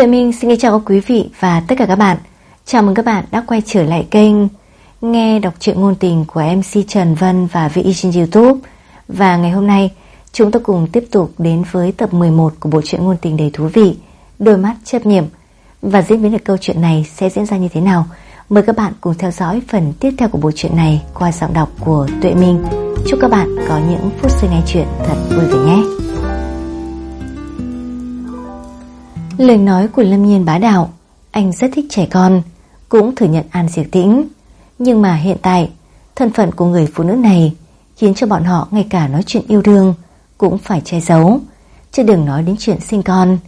Tuệ Minh xin chào quý vị và tất cả các bạn. Chào mừng các bạn đã quay trở lại kênh nghe đọc truyện ngôn tình của MC Trần Vân và VI trên YouTube. Và ngày hôm nay, chúng ta cùng tiếp tục đến với tập 11 của bộ truyện ngôn tình đầy thú vị, Đôi mắt chấp nhiệm. Và diễn biến được câu chuyện này sẽ diễn ra như thế nào? Mời các bạn cùng theo dõi phần tiếp theo của bộ truyện này qua giọng đọc của Tuệ Minh. Chúc các bạn có những phút giây nghe chuyện thật vui vẻ nhé. Lời nói của Lâm Nhiên bá đạo, Anh rất thích trẻ con, Cũng thừa nhận An Diệp Tĩnh. Nhưng mà hiện tại, Thân phận của người phụ nữ này Khiến cho bọn họ ngay cả nói chuyện yêu đương Cũng phải che giấu, Chứ đừng nói đến chuyện sinh con.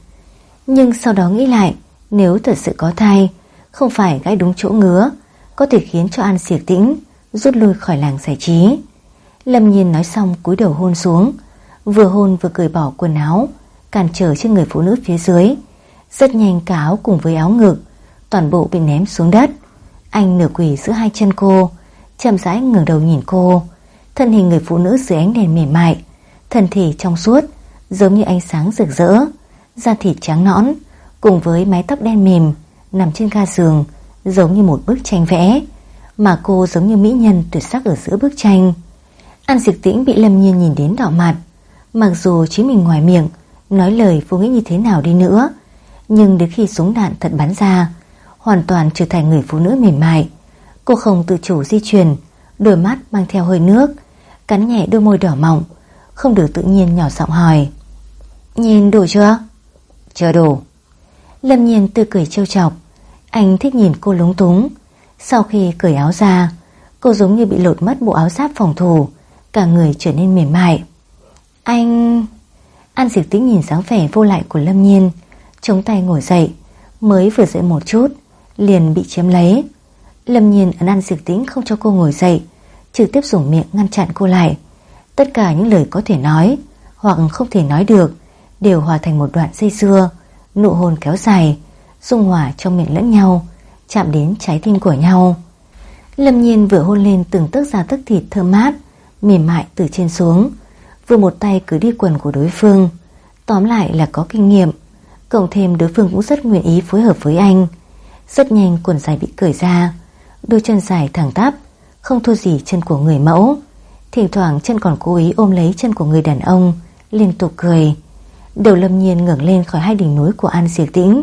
Nhưng sau đó nghĩ lại, Nếu thật sự có thai, Không phải gãi đúng chỗ ngứa, Có thể khiến cho An Diệp Tĩnh Rút lui khỏi làng giải trí. Lâm Nhiên nói xong cúi đầu hôn xuống, Vừa hôn vừa cười bỏ quần áo, Cản trở trên người phụ nữ phía dưới rất nhanh cả áo cùng với áo ngực, Toàn bộ bị ném xuống đất. Anh nửa quỷ giữa hai chân cô, chậm rãi ngẩng đầu nhìn cô. Thân hình người phụ nữ dưới ánh đèn mềm mại Thân thể trong suốt, Giống như ánh sáng rực rỡ, Da thịt trắng nõn, Cùng với mái tóc đen mềm, Nằm trên ga giường, Giống như một bức tranh vẽ, Mà cô giống như mỹ nhân tuyệt sắc ở giữa bức tranh. An dịch tĩnh bị lâm nhiên nhìn đến đỏ mặt, Mặc dù chính mình ngoài miệng, Nói lời vô nghĩ như thế nào đi nữa nhưng đến khi súng đạn thật bắn ra, Hoàn toàn trở thành người phụ nữ mềm mại. Cô không tự chủ di chuyển, Đôi mắt mang theo hơi nước, Cắn nhẹ đôi môi đỏ mọng, Không được tự nhiên nhỏ giọng hỏi. Nhìn đủ chưa? Chưa đủ. Lâm nhiên tươi cười trêu chọc. Anh thích nhìn cô lúng túng. Sau khi cởi áo ra, Cô giống như bị lột mất bộ áo giáp phòng thủ, Cả người trở nên mềm mại. Anh... An diệt tĩnh nhìn dáng vẻ vô lại của Lâm Nhiên chống tay ngồi dậy, mới vừa dậy một chút, liền bị chiếm lấy. Lâm nhiên ấn ăn diệt tĩnh không cho cô ngồi dậy, trực tiếp dùng miệng ngăn chặn cô lại. Tất cả những lời có thể nói, hoặc không thể nói được, đều hòa thành một đoạn dây dưa, nụ hôn kéo dài, dung hòa trong miệng lẫn nhau, chạm đến trái tim của nhau. Lâm nhiên vừa hôn lên từng tấc da tức thịt thơm mát, mềm mại từ trên xuống, vừa một tay cứ đi quần của đối phương. Tóm lại là có kinh nghiệm, Cộng thêm đối phương cũng rất nguyện ý phối hợp với anh. Rất nhanh quần dài bị cởi ra. Đôi chân dài thẳng tắp, Không thua gì chân của người mẫu. Thỉnh thoảng chân còn cố ý ôm lấy chân của người đàn ông, Liên tục cười. Đầu lâm nhiên ngẩng lên khỏi hai đỉnh núi của An Diệt Tĩnh.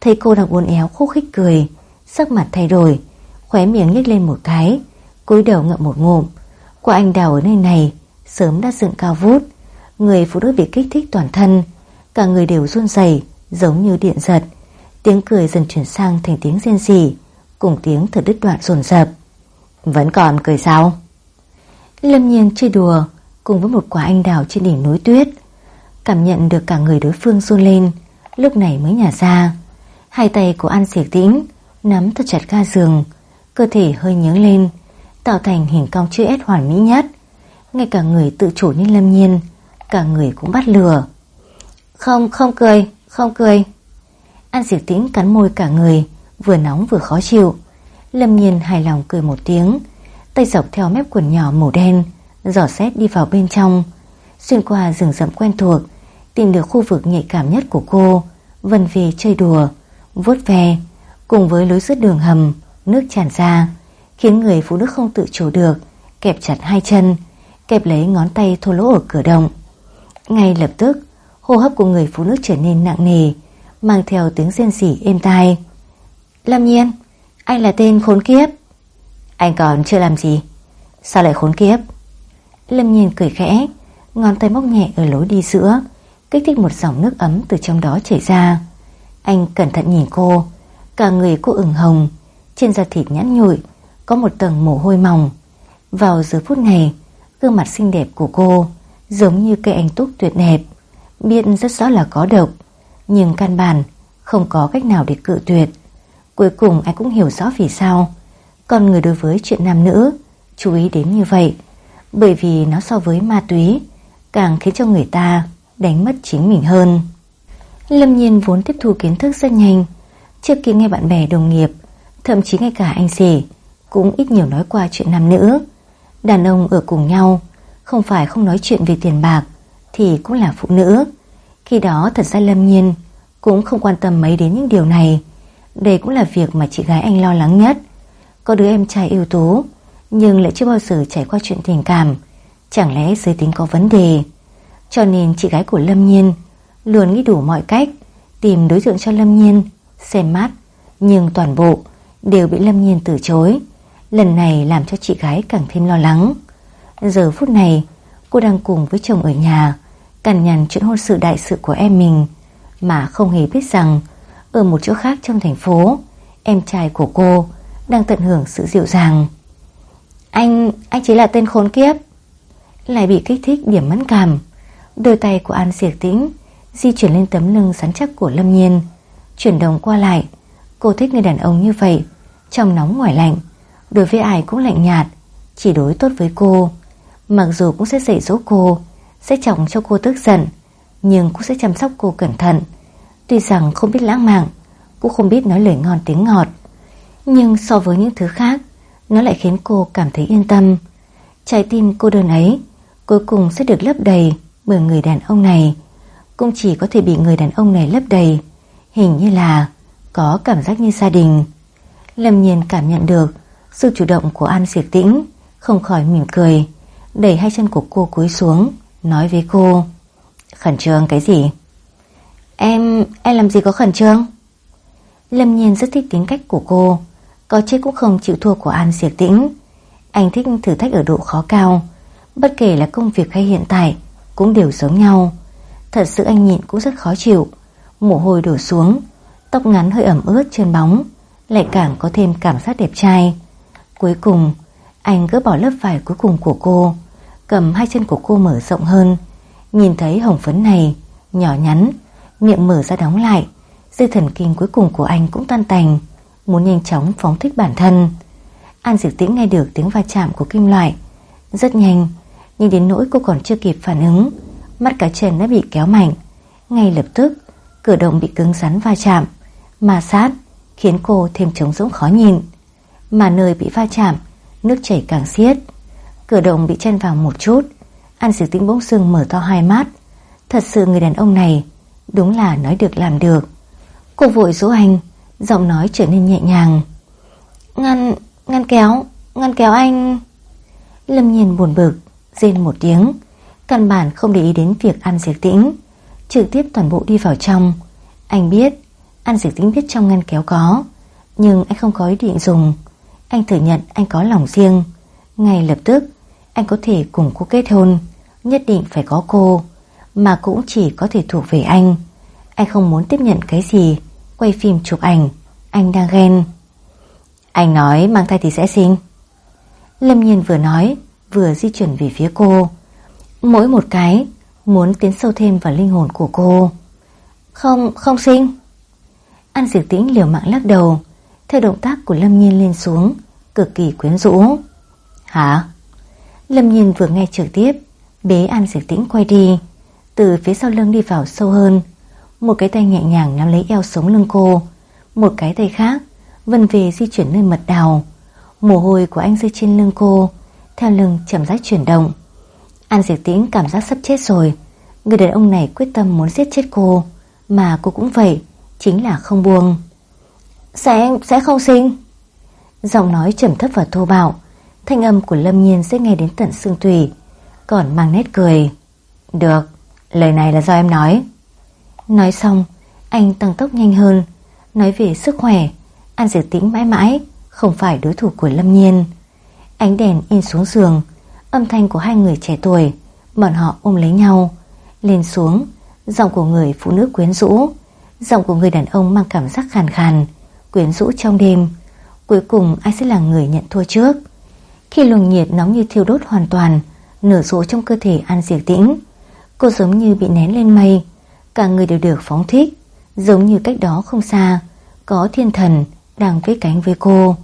Thấy cô đang uốn éo khúc khích cười, Sắc mặt thay đổi, Khóe miệng nhếch lên một cái, cúi đầu ngậm một ngụm. Quả anh đào ở nơi này, Sớm đã dựng cao vút. Người phụ nữ bị kích thích toàn thân, Cả người đều run rẩy giống như điện giật. Tiếng cười dần chuyển sang thành tiếng rên rỉ, cùng tiếng thở đứt đoạn dồn dập. Vẫn còn cười sao? Lâm nhiên chơi đùa cùng với một quả anh đào trên đỉnh núi tuyết. Cảm nhận được cả người đối phương run lên, lúc này mới nhả ra. Hai tay của An Diệp Tĩnh nắm thật chặt ga giường, cơ thể hơi nhướng lên, tạo thành hình cong chữ S hoàn mỹ nhất. Ngay cả người tự chủ như Lâm Nhiên, cả người cũng bắt lừa. Không, không cười, không cười. An diệt tĩnh cắn môi cả người, vừa nóng vừa khó chịu. Lâm nhiên hài lòng cười một tiếng, tay dọc theo mép quần nhỏ màu đen, giỏ xét đi vào bên trong. Xuyên qua rừng rậm quen thuộc, tìm được khu vực nhạy cảm nhất của cô, vần về chơi đùa, vuốt ve, cùng với lối rớt đường hầm, nước tràn ra, khiến người phụ nữ không tự chủ được, kẹp chặt hai chân, kẹp lấy ngón tay thô lỗ ở cửa động. Ngay lập tức, hô hấp của người phụ nữ trở nên nặng nề, mang theo tiếng rên rỉ êm tai. Lâm nhiên, anh là tên khốn kiếp. Anh còn chưa làm gì, sao lại khốn kiếp? Lâm nhiên cười khẽ, ngón tay móc nhẹ ở lối đi giữa, kích thích một dòng nước ấm từ trong đó chảy ra. Anh cẩn thận nhìn cô, cả người cô ửng hồng, trên da thịt nhẵn nhụi, có một tầng mồ hôi mỏng. Vào giờ phút này, gương mặt xinh đẹp của cô giống như cây anh túc tuyệt đẹp. Biết rất rõ là có độc, Nhưng căn bản Không có cách nào để cự tuyệt. Cuối cùng anh cũng hiểu rõ vì sao. Con người đối với chuyện nam nữ, Chú ý đến như vậy. Bởi vì nó so với ma túy, Càng khiến cho người ta đánh mất chính mình hơn. Lâm nhiên vốn tiếp thu kiến thức rất nhanh. Trước kia nghe bạn bè đồng nghiệp, Thậm chí ngay cả anh rể, Cũng ít nhiều nói qua chuyện nam nữ. Đàn ông ở cùng nhau, Không phải không nói chuyện về tiền bạc thì cũng là phụ nữ. Khi đó thật ra Lâm Nhiên cũng không quan tâm mấy đến những điều này. Đây cũng là việc mà chị gái anh lo lắng nhất. Có đứa em trai ưu tú, nhưng lại chưa bao giờ trải qua chuyện tình cảm. Chẳng lẽ giới tính có vấn đề? Cho nên chị gái của Lâm Nhiên luôn nghĩ đủ mọi cách tìm đối tượng cho Lâm Nhiên xem mắt, nhưng toàn bộ đều bị Lâm Nhiên từ chối. Lần này làm cho chị gái càng thêm lo lắng. Giờ phút này, cô đang cùng với chồng ở nhà, cằn nhằn chuyện hôn sự đại sự của em mình, mà không hề biết rằng ở một chỗ khác trong thành phố, em trai của cô đang tận hưởng sự dịu dàng. Anh, anh chỉ là tên khốn kiếp. Lại bị kích thích điểm mẫn cảm. Đôi tay của An Diệc Tĩnh di chuyển lên tấm lưng rắn chắc của Lâm Nhiên, chuyển động qua lại. Cô thích người đàn ông như vậy, trong nóng ngoài lạnh, đối với ai cũng lạnh nhạt, chỉ đối tốt với cô. Mặc dù cũng sẽ dạy dỗ cô, sẽ chọc cho cô tức giận, nhưng cũng sẽ chăm sóc cô cẩn thận. Tuy rằng không biết lãng mạn, cũng không biết nói lời ngon tiếng ngọt, nhưng so với những thứ khác, nó lại khiến cô cảm thấy yên tâm. Trái tim cô đơn ấy cuối cùng sẽ được lấp đầy bởi người đàn ông này. Cũng chỉ có thể bị người đàn ông này lấp đầy, hình như là có cảm giác như gia đình. Lâm Nhiên cảm nhận được sự chủ động của An Diệp Tĩnh, không khỏi mỉm cười, đẩy hai chân của cô cúi xuống, nói với cô. Khẩn trương cái gì? Em, em làm gì có khẩn trương? Lâm Nhiên rất thích tính cách của cô, có chết cũng không chịu thua của An Diệp Tĩnh. Anh thích thử thách ở độ khó cao, bất kể là công việc hay hiện tại, cũng đều giống nhau. Thật sự anh nhịn cũng rất khó chịu, mồ hôi đổ xuống, tóc ngắn hơi ẩm ướt trên bóng, lại càng có thêm cảm giác đẹp trai. Cuối cùng, anh gỡ bỏ lớp vải cuối cùng của cô, cầm hai chân của cô mở rộng hơn, nhìn thấy hồng phấn này, nhỏ nhắn, miệng mở ra đóng lại, dây thần kinh cuối cùng của anh cũng tan tành, muốn nhanh chóng phóng thích bản thân. An Diệp Tĩnh nghe được tiếng va chạm của kim loại, rất nhanh, nhưng đến nỗi cô còn chưa kịp phản ứng, mắt cá chân đã bị kéo mạnh, ngay lập tức cửa động bị cứng rắn va chạm, ma sát khiến cô thêm trống rỗng khó nhìn. Mà nơi bị va chạm, nước chảy càng xiết. Cửa động bị chen vào một chút, An Sử Tĩnh bỗng dưng mở to hai mắt. Thật sự người đàn ông này đúng là nói được làm được. Cô vội dỗ anh, giọng nói trở nên nhẹ nhàng. Ngăn, ngăn kéo, ngăn kéo anh. Lâm Nhiên buồn bực, rên một tiếng, căn bản không để ý đến việc An Diệp Tĩnh, trực tiếp toàn bộ đi vào trong. Anh biết, An Diệp Tĩnh biết trong ngăn kéo có, nhưng anh không có ý định dùng. Anh thừa nhận anh có lòng riêng. Ngay lập tức, anh có thể cùng cô kết hôn, nhất định phải có cô, mà cũng chỉ có thể thuộc về anh. Anh không muốn tiếp nhận cái gì, quay phim chụp ảnh, anh đang ghen. Anh nói mang thai thì sẽ sinh. Lâm Nhiên vừa nói, vừa di chuyển về phía cô. Mỗi một cái, muốn tiến sâu thêm vào linh hồn của cô. Không, không sinh. An Diệp Tĩnh liều mạng lắc đầu, theo động tác của Lâm Nhiên lên xuống, cực kỳ quyến rũ. Hả? Lâm Nhiên vừa nghe trực tiếp, bế An Dược Tĩnh quay đi, từ phía sau lưng đi vào sâu hơn. Một cái tay nhẹ nhàng nắm lấy eo sống lưng cô, một cái tay khác vân về di chuyển nơi mật đào. Mồ hôi của anh rơi trên lưng cô, theo lưng chậm rãi chuyển động. An Diệp Tĩnh cảm giác sắp chết rồi. Người đàn ông này quyết tâm muốn giết chết cô, mà cô cũng vậy, chính là không buông. Sẽ, sẽ không sinh. Giọng nói trầm thấp và thô bạo, thanh âm của Lâm Nhiên sẽ nghe đến tận xương tùy, còn mang nét cười. Được, lời này là do em nói. Nói xong, anh tăng tốc nhanh hơn, nói về sức khỏe, An Diệp Tĩnh mãi mãi không phải đối thủ của Lâm Nhiên. Ánh đèn in xuống giường, âm thanh của hai người trẻ tuổi, bọn họ ôm lấy nhau, lên xuống, giọng của người phụ nữ quyến rũ, giọng của người đàn ông mang cảm giác khàn khàn, quyến rũ trong đêm. Cuối cùng ai sẽ là người nhận thua trước? Khi luồng nhiệt nóng như thiêu đốt hoàn toàn, nở rộ trong cơ thể An Diệp Tĩnh, cô giống như bị nén lên mây, cả người đều được phóng thích, giống như cách đó không xa, có thiên thần đang vẫy cánh với cô.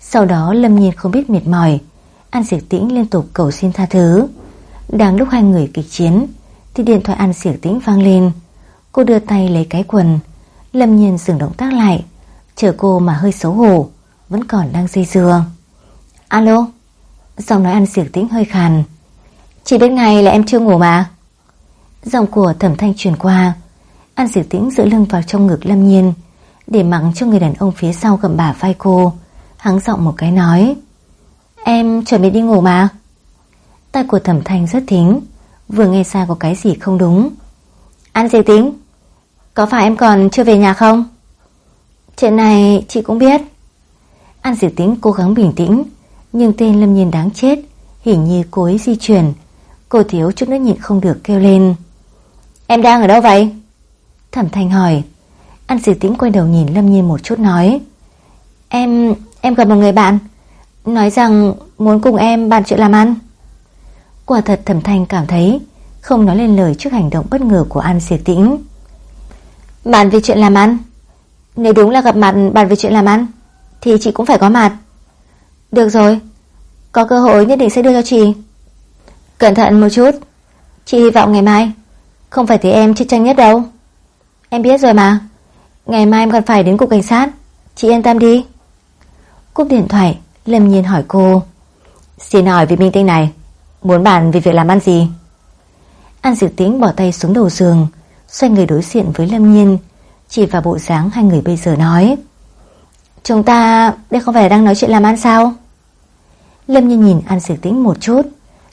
Sau đó Lâm Nhiên không biết mệt mỏi, An Diệp Tĩnh liên tục cầu xin tha thứ. Đang lúc hai người kịch chiến, thì điện thoại An Diệp Tĩnh vang lên. Cô đưa tay lấy cái quần, Lâm Nhiên dừng động tác lại, chờ cô mà hơi xấu hổ, vẫn còn đang dây dưa. Alo, giọng nói An diệt Tĩnh hơi khàn. Chỉ biết ngày là em chưa ngủ mà. Giọng của thẩm thanh truyền qua, An diệt Tĩnh dựa lưng vào trong ngực Lâm Nhiên để mắng cho người đàn ông phía sau gầm bả vai cô. Hắn giọng một cái nói Em chuẩn bị đi ngủ mà. tay của thẩm thanh rất thính, vừa nghe xa có cái gì không đúng. An diệt Tĩnh, có phải em còn chưa về nhà không? Chuyện này chị cũng biết. An diệt Tĩnh cố gắng bình tĩnh, nhưng tên Lâm Nhiên đáng chết, hình như cô ấy di chuyển. Cô thiếu chút nữa nhịn không được kêu lên. Em đang ở đâu vậy? Thẩm Thanh hỏi. An Dì Tĩnh quay đầu nhìn Lâm Nhiên một chút nói. Em, em gặp một người bạn, nói rằng muốn cùng em bàn chuyện làm ăn. Quả thật Thẩm Thanh cảm thấy không nói lên lời trước hành động bất ngờ của An Diệp Tĩnh. Bàn về chuyện làm ăn? Nếu đúng là gặp mặt bàn về chuyện làm ăn, thì chị cũng phải có mặt. Được rồi, có cơ hội nhất định sẽ đưa cho chị. Cẩn thận một chút, chị hy vọng ngày mai không phải thấy em chết tranh nhất đâu. Em biết rồi mà, ngày mai em còn phải đến cục cảnh sát, chị yên tâm đi. Cúp điện thoại, Lâm Nhiên hỏi cô. Xin hỏi vị minh tinh này, muốn bàn về việc làm ăn gì? An dự Tĩnh bỏ tay xuống đầu giường, xoay người đối diện với Lâm Nhiên, chỉ vào bộ dáng hai người bây giờ nói. Chúng ta đây không phải đang nói chuyện làm ăn sao? Lâm Nhiên nhìn An Sử Tĩnh một chút,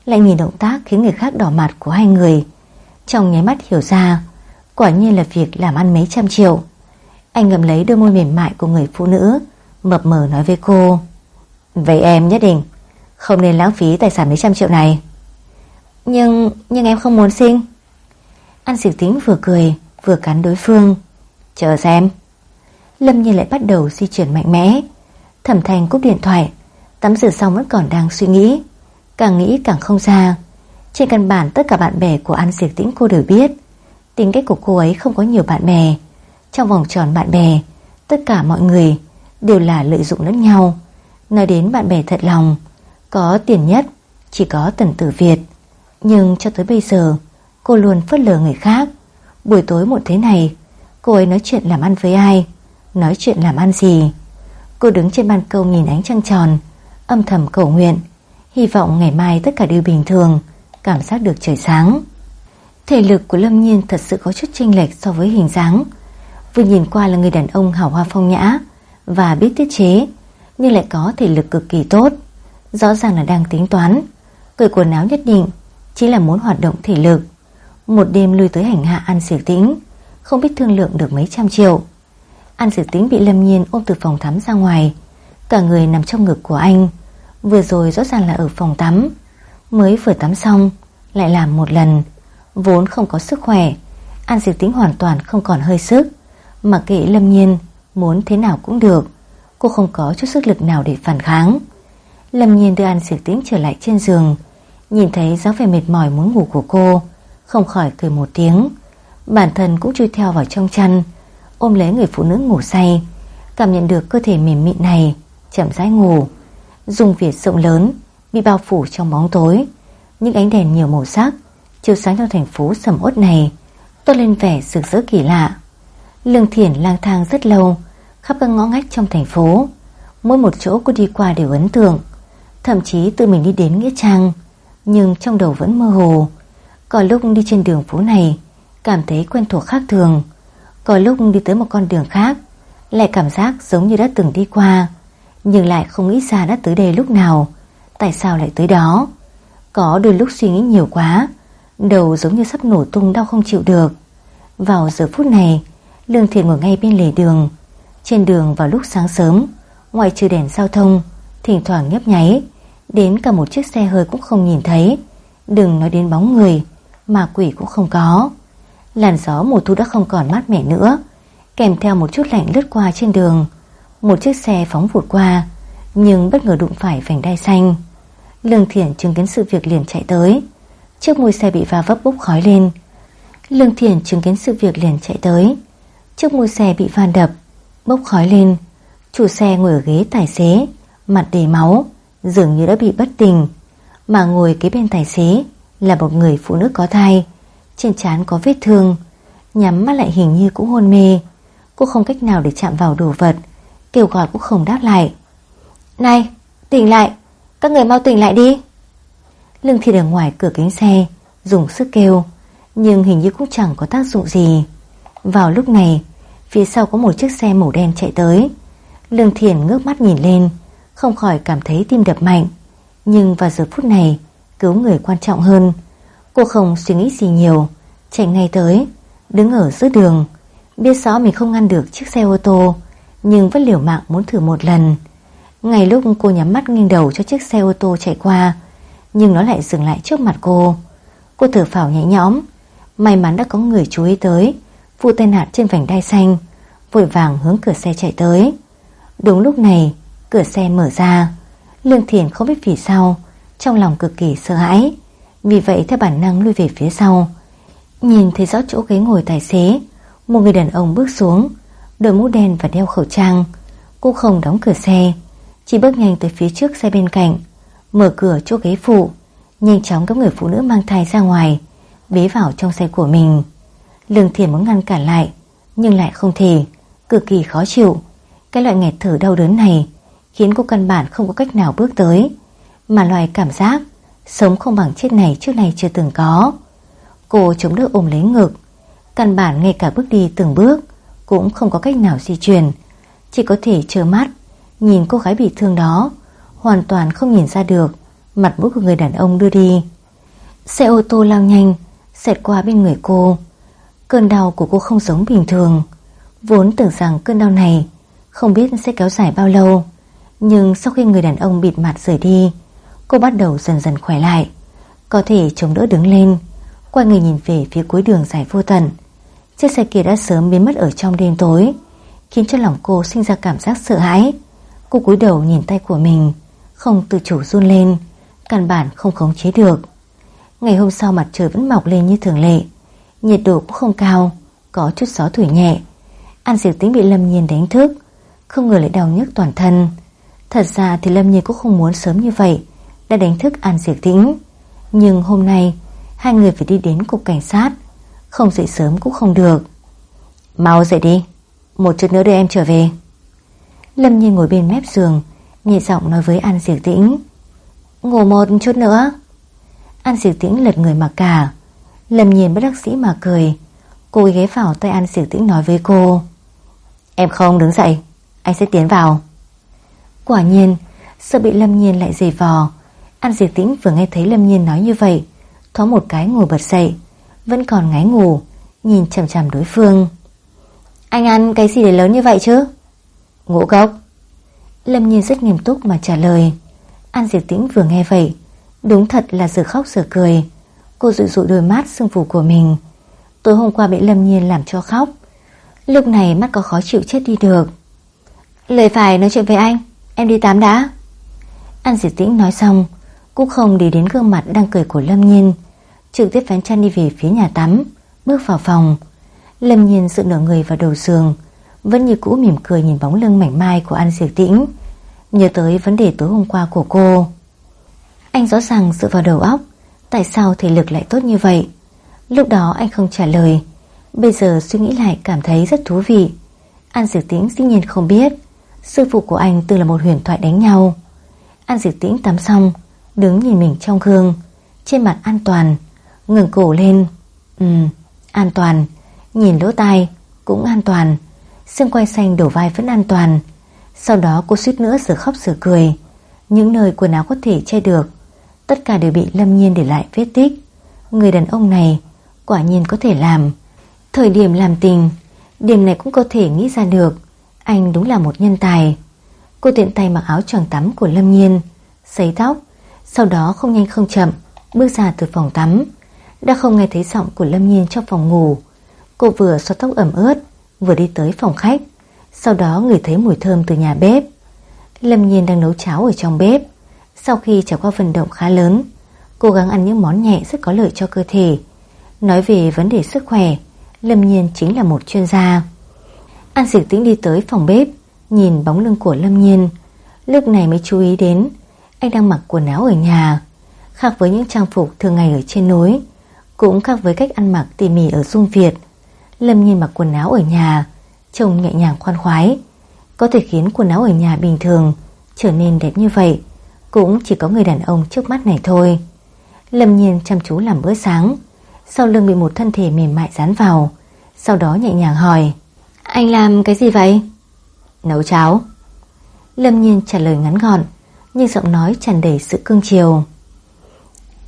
lại nhìn động tác khiến người khác đỏ mặt của hai người. Trong nháy mắt hiểu ra, quả nhiên là việc làm ăn mấy trăm triệu. Anh ngầm lấy đôi môi mềm mại của người phụ nữ, mập mờ nói với cô. Vậy em nhất định không nên lãng phí tài sản mấy trăm triệu này. Nhưng, nhưng em không muốn sinh. An Sử Tính vừa cười, vừa cắn đối phương. Chờ xem. Lâm Nhiên lại bắt đầu di chuyển mạnh mẽ. Thẩm Thành cúp điện thoại, tắm rửa xong vẫn còn đang suy nghĩ. Càng nghĩ càng không ra. Trên căn bản tất cả bạn bè của An Diệp Tĩnh cô đều biết. Tính cách của cô ấy không có nhiều bạn bè. Trong vòng tròn bạn bè, tất cả mọi người đều là lợi dụng lẫn nhau. Nói đến bạn bè thật lòng, có tiền nhất chỉ có Tần Tử Việt. Nhưng cho tới bây giờ, cô luôn phớt lờ người khác. Buổi tối một thế này, cô ấy nói chuyện làm ăn với ai, nói chuyện làm ăn gì. Cô đứng trên ban công nhìn ánh trăng tròn, âm thầm cầu nguyện, hy vọng ngày mai tất cả đều bình thường, cảm giác được trời sáng. Thể lực của Lâm Nhiên thật sự có chút chênh lệch so với hình dáng. Vừa nhìn qua là người đàn ông hào hoa phong nhã và biết tiết chế, nhưng lại có thể lực cực kỳ tốt. Rõ ràng là đang tính toán, cởi quần áo nhất định chỉ là muốn hoạt động thể lực. Một đêm lui tới hành hạ An Diệp Tĩnh, không biết thương lượng được mấy trăm triệu. An Diệp Tĩnh bị Lâm Nhiên ôm từ phòng tắm ra ngoài, cả người nằm trong ngực của anh. Vừa rồi rõ ràng là ở phòng tắm, mới vừa tắm xong, lại làm một lần. Vốn không có sức khỏe, An Diệp Tĩnh hoàn toàn không còn hơi sức, mặc kệ Lâm Nhiên muốn thế nào cũng được. Cô không có chút sức lực nào để phản kháng. Lâm Nhiên đưa An Diệp Tĩnh trở lại trên giường, nhìn thấy dáng vẻ mệt mỏi muốn ngủ của cô, không khỏi cười một tiếng. Bản thân cũng chui theo vào trong chăn, ôm lấy người phụ nữ ngủ say, cảm nhận được cơ thể mềm mịn này, chậm rãi ngủ. Dùng Việt rộng lớn, bị bao phủ trong bóng tối, những ánh đèn nhiều màu sắc chiếu sáng trong thành phố sầm uất này, tốt lên vẻ rực rỡ kỳ lạ. Lương Thiển lang thang rất lâu, khắp các ngõ ngách trong thành phố, mỗi một chỗ cô đi qua đều ấn tượng, thậm chí tự mình đi đến nghĩa trang, nhưng trong đầu vẫn mơ hồ. Có lúc đi trên đường phố này, cảm thấy quen thuộc khác thường, có lúc đi tới một con đường khác, lại cảm giác giống như đã từng đi qua, nhưng lại không nghĩ ra đã tới đây lúc nào, tại sao lại tới đó. Có đôi lúc suy nghĩ nhiều quá, đầu giống như sắp nổ tung đau không chịu được. Vào giờ phút này, Lương Thiện ngồi ngay bên lề đường. Trên đường vào lúc sáng sớm, ngoài trừ đèn giao thông, thỉnh thoảng nhấp nháy, đến cả một chiếc xe hơi cũng không nhìn thấy. Đừng nói đến bóng người, mà quỷ cũng không có. Làn gió mùa thu đã không còn mát mẻ nữa, kèm theo một chút lạnh lướt qua trên đường. Một chiếc xe phóng vụt qua, nhưng bất ngờ đụng phải vành đai xanh. Lương Thiển chứng kiến sự việc liền chạy tới. Chiếc môi xe bị va vấp bốc khói lên. Lương Thiển chứng kiến sự việc liền chạy tới. Chiếc môi xe bị va đập, bốc khói lên. Chủ xe ngồi ở ghế tài xế, mặt đầy máu, dường như đã bị bất tình. Mà ngồi kế bên tài xế là một người phụ nữ có thai, trên trán có vết thương, nhắm mắt lại hình như cũng hôn mê. Cô không cách nào để chạm vào đồ vật, kêu gọi cũng không đáp lại. Này, tỉnh lại, các người mau tỉnh lại đi. Lương Thiên ở ngoài cửa kính xe, dùng sức kêu, nhưng hình như cũng chẳng có tác dụng gì. Vào lúc này, phía sau có một chiếc xe màu đen chạy tới. Lương Thiền ngước mắt nhìn lên, không khỏi cảm thấy tim đập mạnh. Nhưng vào giờ phút này, cứu người quan trọng hơn. Cô không suy nghĩ gì nhiều, chạy ngay tới, đứng ở giữa đường. Biết rõ mình không ngăn được chiếc xe ô tô, nhưng vẫn liều mạng muốn thử một lần. ngày lúc cô nhắm mắt nghiêng đầu cho chiếc xe ô tô chạy qua, nhưng nó lại dừng lại trước mặt cô. Cô thở phào nhẹ nhõm, may mắn đã có người chú ý tới vụ tai nạn trên vành đai xanh, vội vàng hướng cửa xe chạy tới. Đúng lúc này, cửa xe mở ra, Lương Thiền không biết vì sao, trong lòng cực kỳ sợ hãi, vì vậy theo bản năng lui về phía sau. Nhìn thấy rõ chỗ ghế ngồi tài xế, một người đàn ông bước xuống, đội mũ đen và đeo khẩu trang. Cô không đóng cửa xe, chỉ bước nhanh tới phía trước xe bên cạnh, mở cửa chỗ ghế phụ, nhanh chóng các người phụ nữ mang thai ra ngoài, bế vào trong xe của mình. Lương Thiền muốn ngăn cản lại, nhưng lại không thể, cực kỳ khó chịu. Cái loại nghẹt thở đau đớn này khiến cô căn bản không có cách nào bước tới, mà loài cảm giác sống không bằng chết này trước này chưa từng có. Cô chống đỡ ôm lấy ngực, căn bản ngay cả bước đi từng bước cũng không có cách nào di chuyển, chỉ có thể chờ mắt nhìn cô gái bị thương đó, hoàn toàn không nhìn ra được mặt mũi của người đàn ông đưa đi. Xe ô tô lao nhanh, xẹt qua bên người cô. Cơn đau của cô không giống bình thường, vốn tưởng rằng cơn đau này không biết sẽ kéo dài bao lâu, nhưng sau khi người đàn ông bịt mặt rời đi, cô bắt đầu dần dần khỏe lại, có thể chống đỡ đứng lên, quay người nhìn về phía cuối đường dài vô tận. Chiếc xe kia đã sớm biến mất ở trong đêm tối, khiến cho lòng cô sinh ra cảm giác sợ hãi. Cô cúi đầu nhìn tay của mình, không tự chủ run lên, căn bản không khống chế được. Ngày hôm sau mặt trời vẫn mọc lên như thường lệ, nhiệt độ cũng không cao, có chút gió thổi nhẹ. An diệt Tính bị Lâm Nhiên đánh thức, không ngờ lại đau nhức toàn thân. Thật ra thì Lâm Nhiên cũng không muốn sớm như vậy, đã đánh thức An Diệp Tĩnh. Nhưng hôm nay, hai người phải đi đến cục cảnh sát, không dậy sớm cũng không được. Mau dậy đi, một chút nữa đưa em trở về. Lâm Nhiên ngồi bên mép giường, nhẹ giọng nói với An Diệp Tĩnh. Ngủ một chút nữa. An Diệp Tĩnh lật người mặc cả. Lâm Nhiên bất đắc sĩ mà cười. Cô ghé vào tay An Diệp Tĩnh nói với cô. Em không đứng dậy, anh sẽ tiến vào. Quả nhiên, sợ bị Lâm Nhiên lại dày vò. An Diệp Tĩnh vừa nghe thấy Lâm Nhiên nói như vậy, thoáng một cái ngồi bật dậy, vẫn còn ngáy ngủ, nhìn chằm chằm đối phương. Anh ăn cái gì để lớn như vậy chứ? Ngũ gốc Lâm Nhiên rất nghiêm túc mà trả lời. An Diệp Tĩnh vừa nghe vậy, đúng thật là giờ khóc giờ cười. Cô dụi dụi đôi mắt sưng phù của mình. Tối hôm qua bị Lâm Nhiên làm cho khóc. Lúc này mắt có khó chịu chết đi được. Lời phải nói chuyện với anh, em đi tắm đã. An Diệp Tĩnh nói xong, cũng không đi đến gương mặt đang cười của Lâm Nhiên, trực tiếp vén chăn đi về phía nhà tắm, bước vào phòng. Lâm Nhiên sự nửa người vào đầu giường, vẫn như cũ mỉm cười nhìn bóng lưng mảnh mai của An Diệp Tĩnh, nhớ tới vấn đề tối hôm qua của cô. Anh rõ ràng dựa vào đầu óc, tại sao thể lực lại tốt như vậy? Lúc đó anh không trả lời, bây giờ suy nghĩ lại cảm thấy rất thú vị. An Diệp Tĩnh dĩ nhiên không biết, sư phụ của anh từng là một huyền thoại đánh nhau. An Diệp Tĩnh tắm xong, đứng nhìn mình trong gương, trên mặt an toàn, ngừng cổ lên. Ừ, an toàn, nhìn lỗ tai, cũng an toàn. Xương quay xanh đổ vai vẫn an toàn. Sau đó cô suýt nữa sửa khóc sửa cười. Những nơi quần áo có thể che được Tất cả đều bị Lâm Nhiên để lại vết tích. Người đàn ông này Quả nhiên có thể làm. Thời điểm làm tình Điểm này cũng có thể nghĩ ra được. Anh đúng là một nhân tài. Cô tiện tay mặc áo choàng tắm của Lâm Nhiên Sấy tóc sau đó không nhanh không chậm Bước ra từ phòng tắm Đã không nghe thấy giọng của Lâm Nhiên trong phòng ngủ Cô vừa xoa tóc ẩm ướt vừa đi tới phòng khách, sau đó người thấy mùi thơm từ nhà bếp. Lâm Nhiên đang nấu cháo ở trong bếp. Sau khi trải qua vận động khá lớn, cố gắng ăn những món nhẹ rất có lợi cho cơ thể. Nói về vấn đề sức khỏe, Lâm Nhiên chính là một chuyên gia. An Diệp Tĩnh đi tới phòng bếp, nhìn bóng lưng của Lâm Nhiên. Lúc này mới chú ý đến, anh đang mặc quần áo ở nhà, khác với những trang phục thường ngày ở trên núi, cũng khác với cách ăn mặc tỉ mỉ ở Dung Việt. Lâm Nhiên mặc quần áo ở nhà Trông nhẹ nhàng khoan khoái. Có thể khiến quần áo ở nhà bình thường Trở nên đẹp như vậy Cũng chỉ có người đàn ông trước mắt này thôi. Lâm Nhiên chăm chú làm bữa sáng. Sau lưng bị một thân thể mềm mại dán vào Sau đó nhẹ nhàng hỏi Anh làm cái gì vậy? Nấu cháo. Lâm Nhiên trả lời ngắn gọn nhưng giọng nói tràn đầy sự cương chiều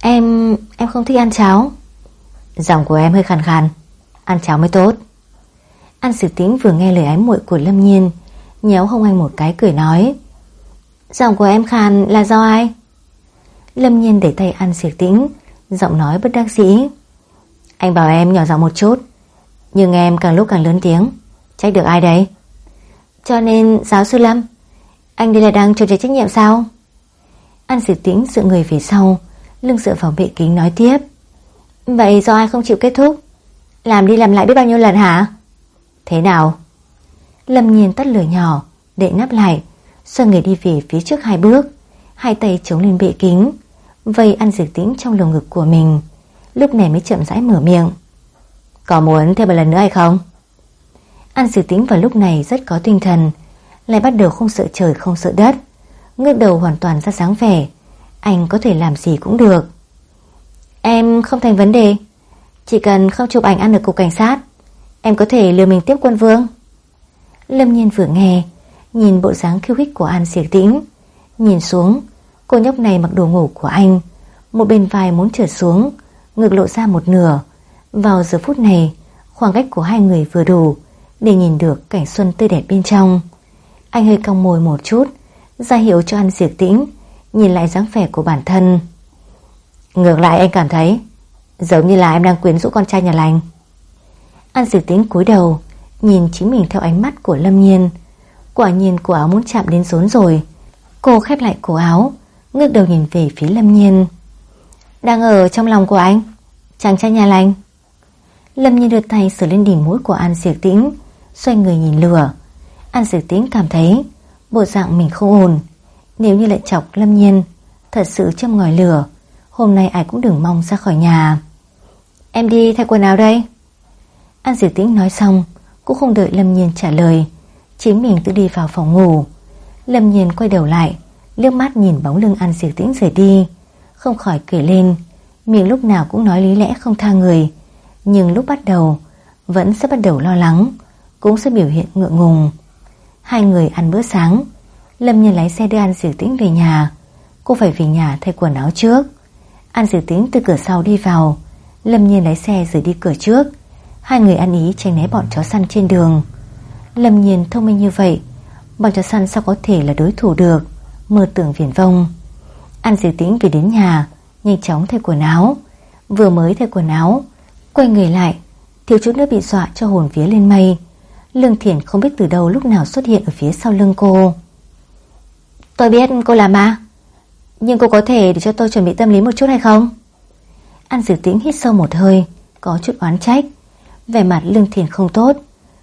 Em... em không thích ăn cháo. Giọng của em hơi khàn khàn. Ăn cháo mới tốt. An Sử Tĩnh vừa nghe lời ái muội của Lâm Nhiên, Nhéo hông anh một cái cười nói. Giọng của em khàn là do ai? Lâm Nhiên để tay An Sử Tĩnh, Giọng nói bất đắc dĩ. Anh bảo em nhỏ giọng một chút, Nhưng em càng lúc càng lớn tiếng. Trách được ai đấy Cho nên giáo sư Lâm, Anh đây là đang trốn tránh trách nhiệm sao? An Sử Tĩnh dựa người về sau, Lưng dựa vào bệ kính nói tiếp. Vậy do ai không chịu kết thúc? Làm đi làm lại biết bao nhiêu lần hả? Thế nào? Lâm nhiên tắt lửa nhỏ, Để nắp lại, Xoay người đi về phía trước hai bước, Hai tay chống lên bệ kính, Vây ăn dược tĩnh trong lồng ngực của mình. Lúc này mới chậm rãi mở miệng. Có muốn thêm một lần nữa hay không? Ăn dược tĩnh vào lúc này rất có tinh thần, Lại bắt đầu không sợ trời, không sợ đất. Ngước đầu hoàn toàn ra sáng vẻ, Anh có thể làm gì cũng được. Em không thành vấn đề, Chỉ cần không chụp ảnh ăn được cục cảnh sát, Em có thể lừa mình tiếp quân vương. Lâm nhiên vừa nghe, Nhìn bộ dáng khiêu khích của An Siệt Tĩnh, Nhìn xuống, Cô nhóc này mặc đồ ngủ của anh, Một bên vai muốn trở xuống, Ngực lộ ra một nửa. Vào giờ phút này, Khoảng cách của hai người vừa đủ Để nhìn được cảnh xuân tươi đẹp bên trong. Anh hơi cong môi một chút ra hiệu cho An Diệp Tĩnh, Nhìn lại dáng vẻ của bản thân. Ngược lại, anh cảm thấy, Giống như là em đang quyến rũ con trai nhà lành. An Diệp Tĩnh cúi đầu, Nhìn chính mình theo ánh mắt của Lâm Nhiên. Quả nhiên cổ áo muốn chạm đến rốn rồi. Cô khép lại cổ áo, Ngước đầu nhìn về phía Lâm Nhiên. Đang ở trong lòng của anh, Chàng trai nhà lành. Lâm Nhiên đưa tay sửa lên đỉnh mũi của An Diệp Tĩnh, Xoay người nhìn lửa. An Diệp Tĩnh cảm thấy Bộ dạng mình không ổn. Nếu như lại chọc Lâm Nhiên, Thật sự châm ngòi lửa. Hôm nay ai cũng đừng mong ra khỏi nhà. Em đi thay quần áo đây. An Diệp Tĩnh nói xong, Cũng không đợi Lâm Nhiên trả lời. Chính mình tự đi vào phòng ngủ. Lâm Nhiên quay đầu lại, liếc mắt nhìn bóng lưng An Diệp Tĩnh rời đi. Không khỏi cười lên. Miệng lúc nào cũng nói lý lẽ không tha người. Nhưng lúc bắt đầu, Vẫn sẽ bắt đầu lo lắng, Cũng sẽ biểu hiện ngượng ngùng. Hai người ăn bữa sáng. Lâm Nhiên lái xe đưa An Diệu Tĩnh về nhà. Cô phải về nhà thay quần áo trước. An Diệu Tĩnh từ cửa sau đi vào. Lâm Nhiên lái xe rời đi cửa trước. Hai người ăn ý tránh né bọn chó săn trên đường. Lâm Nhiên thông minh như vậy, Bọn chó săn sao có thể là đối thủ được? Mơ tưởng viển vông. An Diệu Tĩnh về đến nhà, Nhanh chóng thay quần áo. Vừa mới thay quần áo, Quay người lại, Thiếu chút nữa bị dọa cho hồn vía lên mây. Lương Thiển không biết từ đâu lúc nào xuất hiện ở phía sau lưng cô. Tôi biết cô là ma Nhưng cô có thể để cho tôi chuẩn bị tâm lý một chút hay không? An Diệp Tĩnh hít sâu một hơi, Có chút oán trách. Vẻ mặt Lương Thiển không tốt,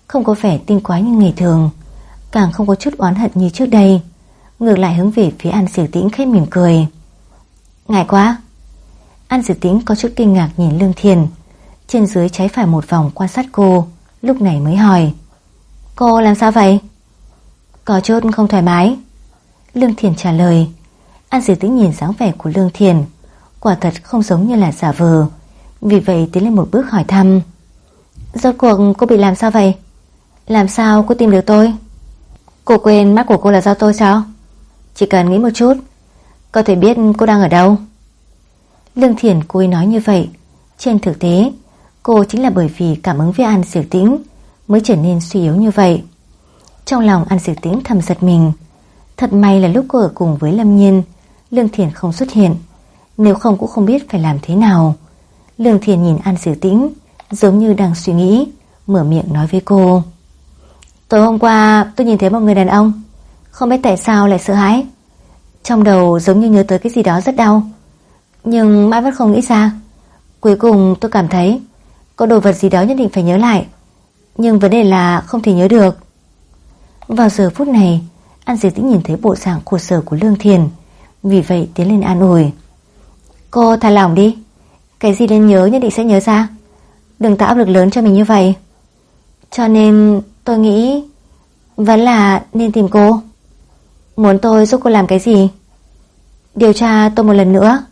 Không có vẻ tinh quái như ngày thường, Càng không có chút oán hận như trước đây. Ngược lại hướng về phía An Diệp Tĩnh khẽ mỉm cười. Ngại quá. An Diệp Tĩnh có chút kinh ngạc nhìn Lương Thiền Trên dưới trái phải một vòng quan sát cô, Lúc này mới hỏi. Cô làm sao vậy? Có chút không thoải mái. Lương Thiền trả lời. An Diệp Tĩnh nhìn dáng vẻ của Lương Thiền Quả thật không giống như là giả vờ. Vì vậy tiến lên một bước hỏi thăm. Rốt cuộc cô bị làm sao vậy? Làm sao cô tìm được tôi? Cô quên mắt của cô là do tôi sao? Chỉ cần nghĩ một chút, Có thể biết cô đang ở đâu. Lương Thiền cô ấy nói như vậy. Trên thực tế, Cô chính là bởi vì cảm ứng với An Diệu Tĩnh Mới trở nên suy yếu như vậy. Trong lòng An Diệp Tĩnh thầm giật mình. Thật may là lúc cô ở cùng với Lâm Nhiên, Lương Thiền không xuất hiện. Nếu không cũng không biết phải làm thế nào. Lương Thiền nhìn An Diệp Tĩnh, Giống như đang suy nghĩ, Mở miệng nói với cô. Tối hôm qua tôi nhìn thấy một người đàn ông. Không biết tại sao lại sợ hãi. Trong đầu giống như nhớ tới cái gì đó rất đau. Nhưng mãi vẫn không nghĩ ra. Cuối cùng tôi cảm thấy, Có đồ vật gì đó nhất định phải nhớ lại. Nhưng vấn đề là không thể nhớ được. Vào giờ phút này, An Diệp Tĩnh nhìn thấy bộ dạng khổ sở của Lương Thiền. Vì vậy tiến lên an ủi. Cô thả lỏng đi. Cái gì nên nhớ nhất định sẽ nhớ ra. Đừng tạo áp lực lớn cho mình như vậy. Cho nên tôi nghĩ Vẫn là nên tìm cô. Muốn tôi giúp cô làm cái gì? Điều tra tôi một lần nữa.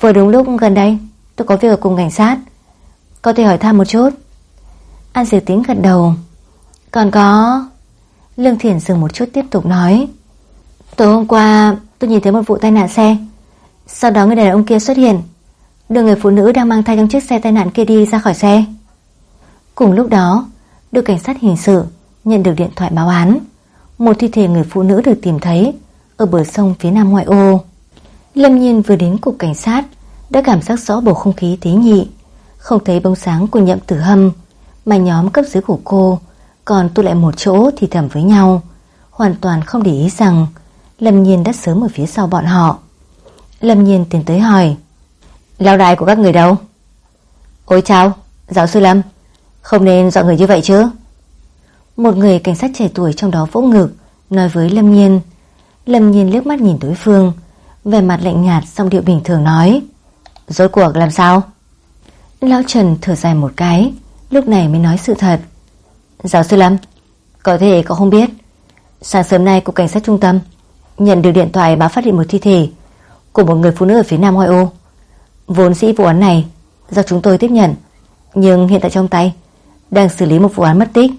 Vừa đúng lúc gần đây, Tôi có việc ở cùng cảnh sát. Có thể hỏi thăm một chút. An Diệp Tĩnh gật đầu. Còn có, Lương Thiển dừng một chút tiếp tục nói. Tối hôm qua, tôi nhìn thấy một vụ tai nạn xe. Sau đó người đàn ông kia xuất hiện. Đưa người phụ nữ đang mang thai trong chiếc xe tai nạn kia đi ra khỏi xe. Cùng lúc đó, Đội cảnh sát hình sự Nhận được điện thoại báo án. Một thi thể người phụ nữ được tìm thấy Ở bờ sông phía nam ngoại ô. Lâm nhiên vừa đến cục cảnh sát, Đã cảm giác rõ bầu không khí tế nhị, Không thấy bóng sáng của nhậm tử hâm. Mà nhóm cấp dưới của cô, Còn tụ lại một chỗ thì thầm với nhau, Hoàn toàn không để ý rằng Lâm nhiên đã sớm ở phía sau bọn họ. Lâm nhiên tiến tới hỏi Lao đài của các người đâu? Ôi chào Giáo sư Lâm, Không nên dọn người như vậy chứ. Một người cảnh sát trẻ tuổi trong đó vỗ ngực, Nói với Lâm Nhiên. Lâm Nhiên liếc mắt nhìn đối phương Về mặt lạnh nhạt song điệu bình thường nói, Rốt cuộc làm sao? Lão Trần thở dài một cái Lúc này mới nói sự thật. Giáo sư Lâm, Có thể cậu không biết. Sáng sớm nay cục cảnh sát trung tâm Nhận được điện thoại báo phát hiện một thi thể Của một người phụ nữ ở phía nam ngoại ô. Vốn sĩ vụ án này Do chúng tôi tiếp nhận, Nhưng hiện tại trong tay Đang xử lý một vụ án mất tích.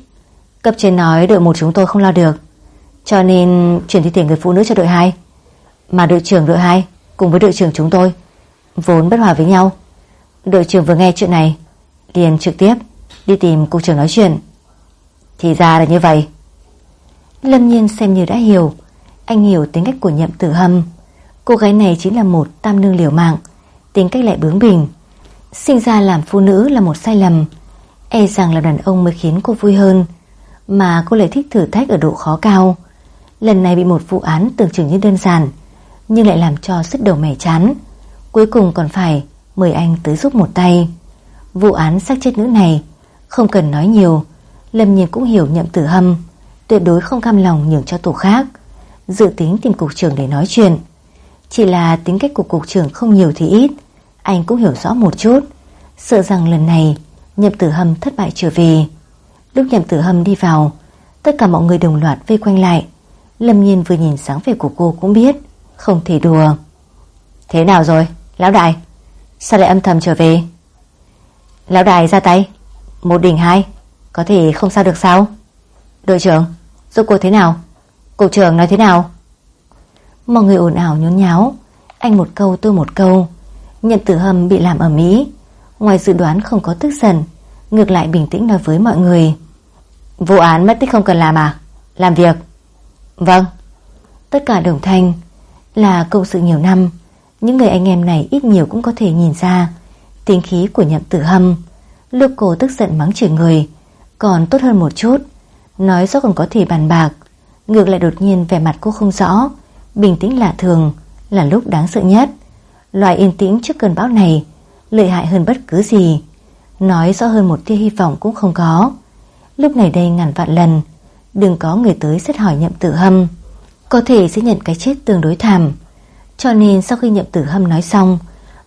Cấp trên nói đội một chúng tôi không lo được, Cho nên chuyển thi thể người phụ nữ cho đội 2 Mà đội trưởng đội 2 Cùng với đội trưởng chúng tôi Vốn bất hòa với nhau. Đội trưởng vừa nghe chuyện này liền trực tiếp đi tìm cục trưởng nói chuyện Thì ra là như vậy Lâm nhiên xem như đã hiểu Anh hiểu tính cách của nhậm tử hâm Cô gái này chính là một tam nương liều mạng tính cách lại bướng bỉnh. Sinh ra làm phụ nữ là một sai lầm, e rằng là đàn ông mới khiến cô vui hơn, mà cô lại thích thử thách ở độ khó cao. Lần này bị một vụ án tưởng chừng như đơn giản, nhưng lại làm cho sức đầu mẻ chán. Cuối cùng còn phải mời anh tới giúp một tay. Vụ án xác chết nữ này, không cần nói nhiều, Lâm Nhiên cũng hiểu nhậm tử hâm, tuyệt đối không cam lòng nhường cho tổ khác, dự tính tìm cục trưởng để nói chuyện. Chỉ là tính cách của cục trưởng không nhiều thì ít, anh cũng hiểu rõ một chút. Sợ rằng lần này Nhậm tử hâm thất bại trở về. Lúc nhậm tử hâm đi vào Tất cả mọi người đồng loạt vây quanh lại. Lâm nhiên vừa nhìn sáng vẻ của cô cũng biết Không thể đùa. Thế nào rồi lão đại? Sao lại âm thầm trở về? Lão đại ra tay. Một đỉnh hai. Có thể không sao được sao? Đội trưởng, Giúp cô thế nào? Cục trưởng nói thế nào? Mọi người ồn ào nhốn nháo. Anh một câu tôi một câu. Nhận tử hầm bị làm ở Mỹ Ngoài dự đoán không có tức giận, Ngược lại bình tĩnh nói với mọi người. Vụ án mất tích không cần làm à? Làm việc. Vâng. Tất cả đồng thanh Là công sự nhiều năm. Những người anh em này ít nhiều cũng có thể nhìn ra Tính khí của nhậm tử hâm Lúc cô tức giận mắng chửi người Còn tốt hơn một chút Nói rõ còn có thể bàn bạc Ngược lại đột nhiên vẻ mặt cô không rõ Bình tĩnh lạ thường Là lúc đáng sợ nhất Loại yên tĩnh trước cơn bão này lợi hại hơn bất cứ gì. Nói rõ hơn một tia hy vọng cũng không có. Lúc này đây ngàn vạn lần, đừng có người tới xét hỏi nhậm tử hâm. Có thể sẽ nhận cái chết tương đối thảm. Cho nên sau khi nhậm tử hâm nói xong,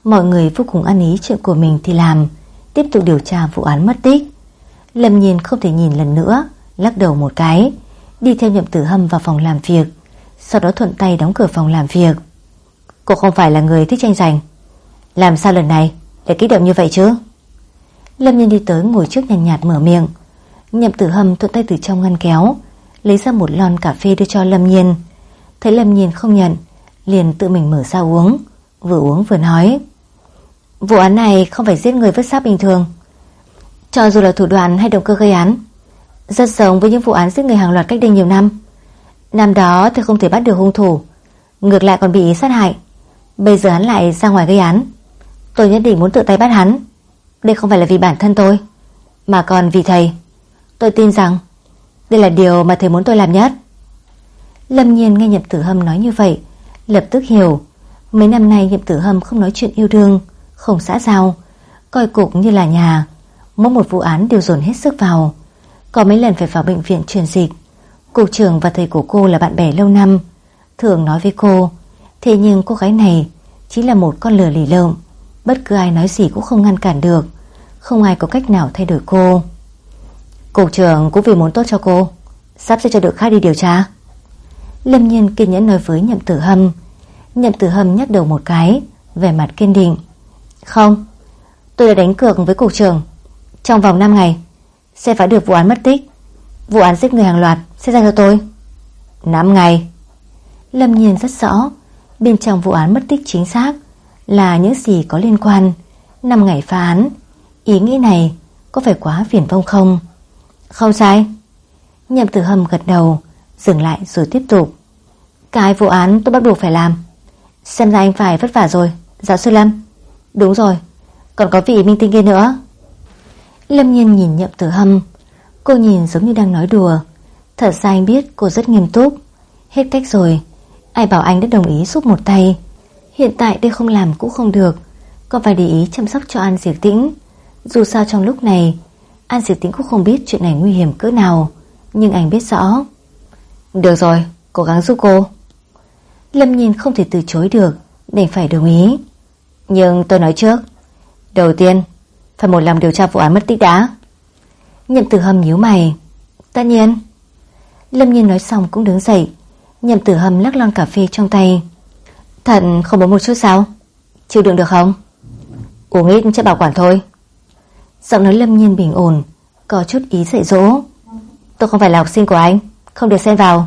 mọi người vô cùng ăn ý chuyện của mình thì làm, tiếp tục điều tra vụ án mất tích. Lâm nhìn không thể nhìn lần nữa, lắc đầu một cái, đi theo nhậm tử hâm vào phòng làm việc, sau đó thuận tay đóng cửa phòng làm việc. Cô không phải là người thích tranh giành. Làm sao lần này lại kích động như vậy chứ? Lâm Nhân đi tới ngồi trước nhàn nhạt, nhạt mở miệng. Nhậm tử hâm thuận tay từ trong ngăn kéo Lấy ra một lon cà phê đưa cho Lâm Nhiên. Thấy Lâm Nhiên không nhận Liền tự mình mở ra uống Vừa uống vừa nói. Vụ án này không phải giết người vứt xác bình thường. Cho dù là thủ đoạn hay động cơ gây án, Rất giống với những vụ án giết người hàng loạt cách đây nhiều năm. Năm đó thì không thể bắt được hung thủ, Ngược lại còn bị sát hại. Bây giờ hắn lại ra ngoài gây án. Tôi nhất định muốn tự tay bắt hắn. Đây không phải là vì bản thân tôi, Mà còn vì thầy. Tôi tin rằng đây là điều mà thầy muốn tôi làm nhất. Lâm nhiên nghe Nhậm Tử Hâm nói như vậy, Lập tức hiểu. Mấy năm nay Nhậm Tử Hâm không nói chuyện yêu đương. Không xã giao. Coi cục như là nhà. Mỗi một vụ án đều dồn hết sức vào. Có mấy lần phải vào bệnh viện truyền dịch. Cục trưởng và thầy của cô là bạn bè lâu năm, Thường nói với cô, Thế nhưng cô gái này Chỉ là một con lừa lì lợm. Bất cứ ai nói gì cũng không ngăn cản được. Không ai có cách nào thay đổi cô. Cục trưởng cũng vì muốn tốt cho cô. Sắp sẽ cho đội khác đi điều tra. Lâm nhiên kiên nhẫn nói với nhậm tử hâm. Nhậm tử hâm nhắc đầu một cái Về mặt kiên định. Không Tôi đã đánh cược với cục trưởng Trong vòng 5 ngày sẽ phải được vụ án mất tích. Vụ án giết người hàng loạt sẽ ra cho tôi. 5 ngày. Lâm Nhiên rất rõ, bên trong vụ án mất tích chính xác là những gì có liên quan. 5 ngày phá án, ý nghĩ này có phải quá phiền vông không? Không sai. Nhậm tử hầm gật đầu, dừng lại rồi tiếp tục. Cái vụ án tôi bắt buộc phải làm. Xem ra anh phải vất vả rồi, giáo sư Lâm. Đúng rồi, còn có vị minh tinh kia nữa. Lâm Nhiên nhìn nhậm tử hâm, cô nhìn giống như đang nói đùa. Thật ra anh biết cô rất nghiêm túc. Hết cách rồi, ai bảo anh đã đồng ý giúp một tay. Hiện tại đây không làm cũng không được, còn phải để ý chăm sóc cho An Diệp Tĩnh. Dù sao trong lúc này, An Diệp Tĩnh cũng không biết chuyện này nguy hiểm cỡ nào, nhưng anh biết rõ. Được rồi, cố gắng giúp cô. Lâm nhìn không thể từ chối được, đành phải đồng ý. Nhưng tôi nói trước, đầu tiên phải một lòng điều tra vụ án mất tích đã. Nhậm tử hâm nhíu mày. Tất nhiên. Lâm nhiên nói xong cũng đứng dậy. Nhậm tử hâm lắc lon cà phê trong tay. Thật không muốn một chút sao? Chịu đựng được không? Uống ít chắc bảo quản thôi. Giọng nói lâm nhiên bình ổn, có chút ý dạy dỗ. Tôi không phải là học sinh của anh, không được xen vào.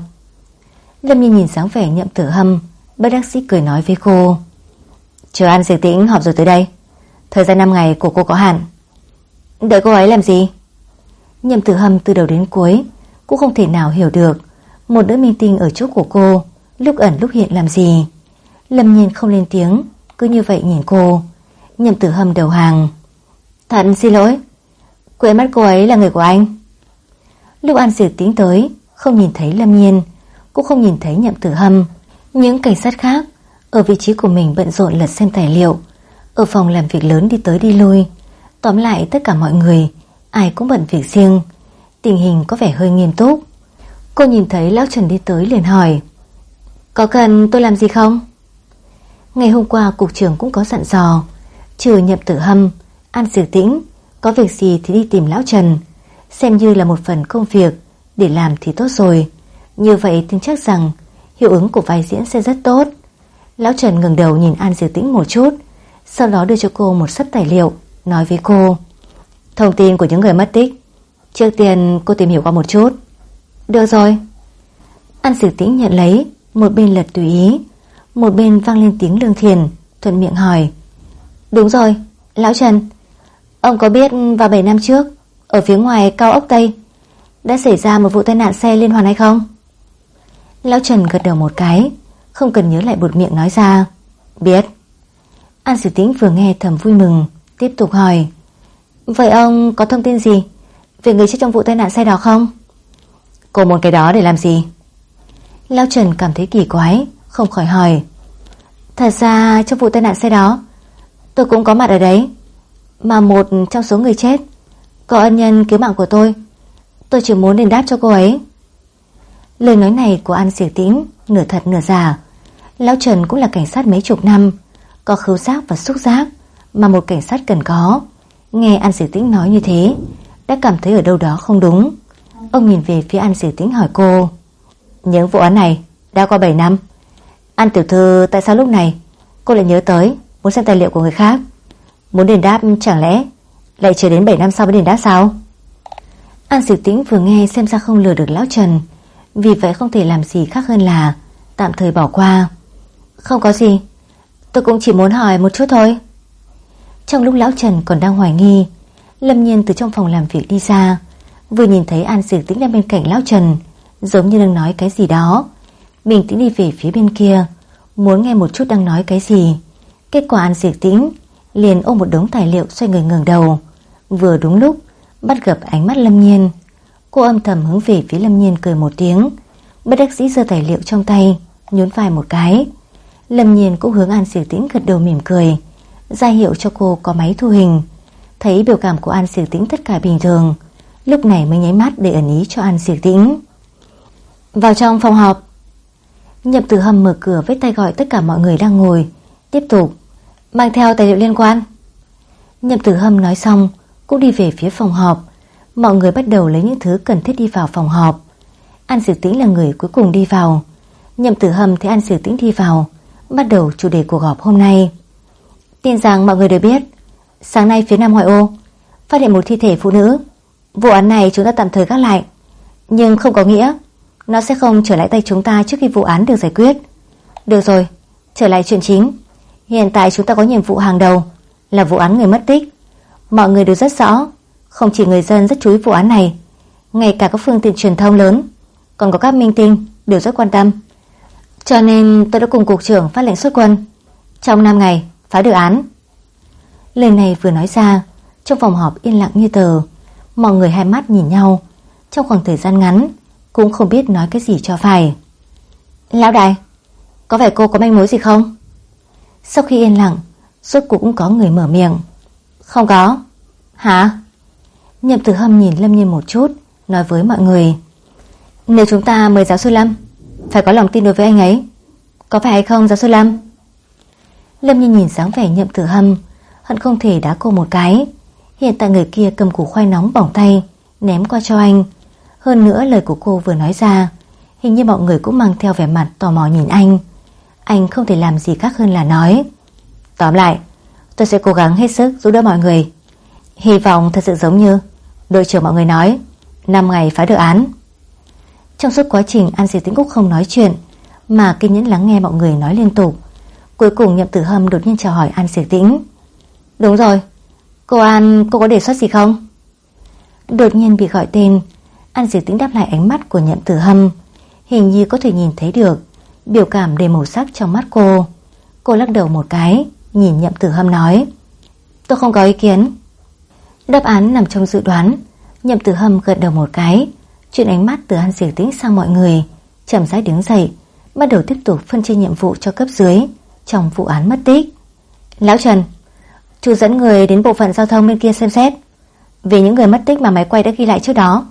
Lâm nhiên nhìn sáng vẻ nhậm tử hâm, bất đắc sĩ cười nói với cô. Chờ an diệt tĩnh họp rồi tới đây. Thời gian 5 ngày của cô có hạn. Đợi cô ấy làm gì? Nhậm tử hâm từ đầu đến cuối cũng không thể nào hiểu được một nữ minh tinh ở chỗ của cô lúc ẩn lúc hiện làm gì. Lâm nhiên không lên tiếng, cứ như vậy nhìn cô. Nhậm tử hâm đầu hàng. Thật xin lỗi, quên mất cô ấy là người của anh. Lúc An Diệp Tĩnh tới, không nhìn thấy Lâm Nhiên, cũng không nhìn thấy nhậm tử hâm. Những cảnh sát khác ở vị trí của mình bận rộn lật xem tài liệu, ở phòng làm việc lớn đi tới đi lui. Tóm lại tất cả mọi người, ai cũng bận việc riêng. Tình hình có vẻ hơi nghiêm túc. Cô nhìn thấy Lão Trần đi tới liền hỏi Có cần tôi làm gì không? Ngày hôm qua cục trưởng cũng có dặn dò Trừ nhập tử hâm An sử tĩnh Có việc gì thì đi tìm Lão Trần Xem như là một phần công việc Để làm thì tốt rồi Như vậy tin chắc rằng Hiệu ứng của vai diễn sẽ rất tốt Lão Trần ngừng đầu nhìn An Diệu tĩnh một chút Sau đó đưa cho cô một sấp tài liệu Nói với cô Thông tin của những người mất tích Trước tiên cô tìm hiểu qua một chút. Được rồi. An Diệu tĩnh nhận lấy Một bên lật tùy ý Một bên vang lên tiếng lương thiền Thuận miệng hỏi Đúng rồi, Lão Trần Ông có biết vào 7 năm trước Ở phía ngoài cao ốc Tây Đã xảy ra một vụ tai nạn xe liên hoàn hay không? Lão Trần gật đầu một cái không cần nhớ lại bột miệng nói ra. Biết. An Sử Tĩnh vừa nghe thầm vui mừng, Tiếp tục hỏi. Vậy ông có thông tin gì Về người chết trong vụ tai nạn xe đó không? Cô muốn cái đó để làm gì? Lão Trần cảm thấy kỳ quái, Không khỏi hỏi. Thật ra trong vụ tai nạn xe đó Tôi cũng có mặt ở đấy. Mà một trong số người chết, Có ân nhân cứu mạng của tôi. Tôi chỉ muốn đền đáp cho cô ấy. Lời nói này của An sĩ Tĩnh Nửa thật nửa giả Lão Trần cũng là cảnh sát mấy chục năm, Có khứu giác và xúc giác, Mà một cảnh sát cần có. Nghe An Sĩ Tĩnh nói như thế, Đã cảm thấy ở đâu đó không đúng. Ông nhìn về phía An Sĩ Tĩnh hỏi cô Những vụ án này đã qua 7 năm. An tiểu thư, tại sao lúc này Cô lại nhớ tới Muốn xem tài liệu của người khác? Muốn đền đáp chẳng lẽ Lại chờ đến 7 năm sau mới đền đáp sao? An Sĩ Tĩnh vừa nghe xem ra không lừa được Lão Trần, Vì vậy không thể làm gì khác hơn là Tạm thời bỏ qua. Không có gì. Tôi cũng chỉ muốn hỏi một chút thôi. Trong lúc Lão Trần còn đang hoài nghi, Lâm Nhiên từ trong phòng làm việc đi ra, Vừa nhìn thấy An Sử Tĩnh đang bên cạnh Lão Trần, Giống như đang nói cái gì đó. Bình tĩnh đi về phía bên kia, Muốn nghe một chút đang nói cái gì. Kết quả An Sử Tĩnh liền ôm một đống tài liệu xoay người ngẩng đầu. Vừa đúng lúc, Bắt gặp ánh mắt Lâm Nhiên. Cô âm thầm hướng về phía Lâm Nhiên cười một tiếng. Bất đắc dĩ giơ tài liệu trong tay, Nhún vai một cái. Lâm Nhiên cũng hướng An sử Tĩnh gật đầu mỉm cười. Ra hiệu cho cô có máy thu hình. Thấy biểu cảm của An sử Tĩnh tất cả bình thường, Lúc này mới nháy mắt để ẩn ý cho An sử Tĩnh. Vào trong phòng họp. Nhậm tử hầm mở cửa với tay gọi tất cả mọi người đang ngồi, Tiếp tục, Mang theo tài liệu liên quan. Nhậm tử hâm nói xong Cũng đi về phía phòng họp. Mọi người bắt đầu lấy những thứ cần thiết đi vào phòng họp. An sử Tĩnh là người cuối cùng đi vào. Nhậm tử hâm thấy An sử Tĩnh đi vào Bắt đầu chủ đề cuộc họp hôm nay. Tin rằng mọi người đều biết, Sáng nay phía Nam Ngoại ô Phát hiện một thi thể phụ nữ. Vụ án này chúng ta tạm thời gác lại, Nhưng không có nghĩa Nó sẽ không trở lại tay chúng ta trước khi vụ án được giải quyết. Được rồi, Trở lại chuyện chính. Hiện tại chúng ta có nhiệm vụ hàng đầu Là vụ án người mất tích. Mọi người đều rất rõ, Không chỉ người dân rất chú ý vụ án này, Ngay cả các phương tiện truyền thông lớn, Còn có các minh tinh đều rất quan tâm. Cho nên tôi đã cùng cục trưởng phát lệnh xuất quân. Trong 5 ngày, phá được án. Lời này vừa nói ra, Trong phòng họp yên lặng như tờ, Mọi người hai mắt nhìn nhau. Trong khoảng thời gian ngắn, Cũng không biết nói cái gì cho phải. Lão đại, Có phải cô có manh mối gì không? Sau khi yên lặng Suốt cũng có người mở miệng. Không có. Hả? Nhậm tử hâm nhìn Lâm Nhiên một chút, Nói với mọi người. Nếu chúng ta mời giáo sư Lâm. Phải có lòng tin đối với anh ấy. Có phải hay không, giáo sư Lâm? Lâm như nhìn dáng vẻ nhậm tử hâm. Hận không thể đá cô một cái. Hiện tại người kia cầm củ khoai nóng bỏng tay, Ném qua cho anh. Hơn nữa lời của cô vừa nói ra, Hình như mọi người cũng mang theo vẻ mặt tò mò nhìn anh. Anh không thể làm gì khác hơn là nói, Tóm lại, Tôi sẽ cố gắng hết sức giúp đỡ mọi người. Hy vọng thật sự giống như Đội trưởng mọi người nói 5 ngày phá được án. Trong suốt quá trình, An Di Tĩnh Cúc không nói chuyện, Mà kiên nhẫn lắng nghe mọi người nói liên tục. Cuối cùng, nhậm tử hâm đột nhiên chào hỏi An Di Tĩnh. Đúng rồi, Cô An, cô có đề xuất gì không? Đột nhiên bị gọi tên, An Di Tĩnh đáp lại ánh mắt của nhậm tử hâm. Hình như có thể nhìn thấy được Biểu cảm đầy màu sắc trong mắt cô. Cô lắc đầu một cái, Nhìn nhậm tử hâm nói, Tôi không có ý kiến. Đáp án nằm trong dự đoán. Nhậm tử hâm gật đầu một cái Chuyển ánh mắt từ An Diệp Tĩnh sang mọi người, chậm rãi đứng dậy, Bắt đầu tiếp tục phân chia nhiệm vụ cho cấp dưới Trong vụ án mất tích. Lão Trần, Chú dẫn người đến bộ phận giao thông bên kia xem xét Về những người mất tích mà máy quay đã ghi lại trước đó.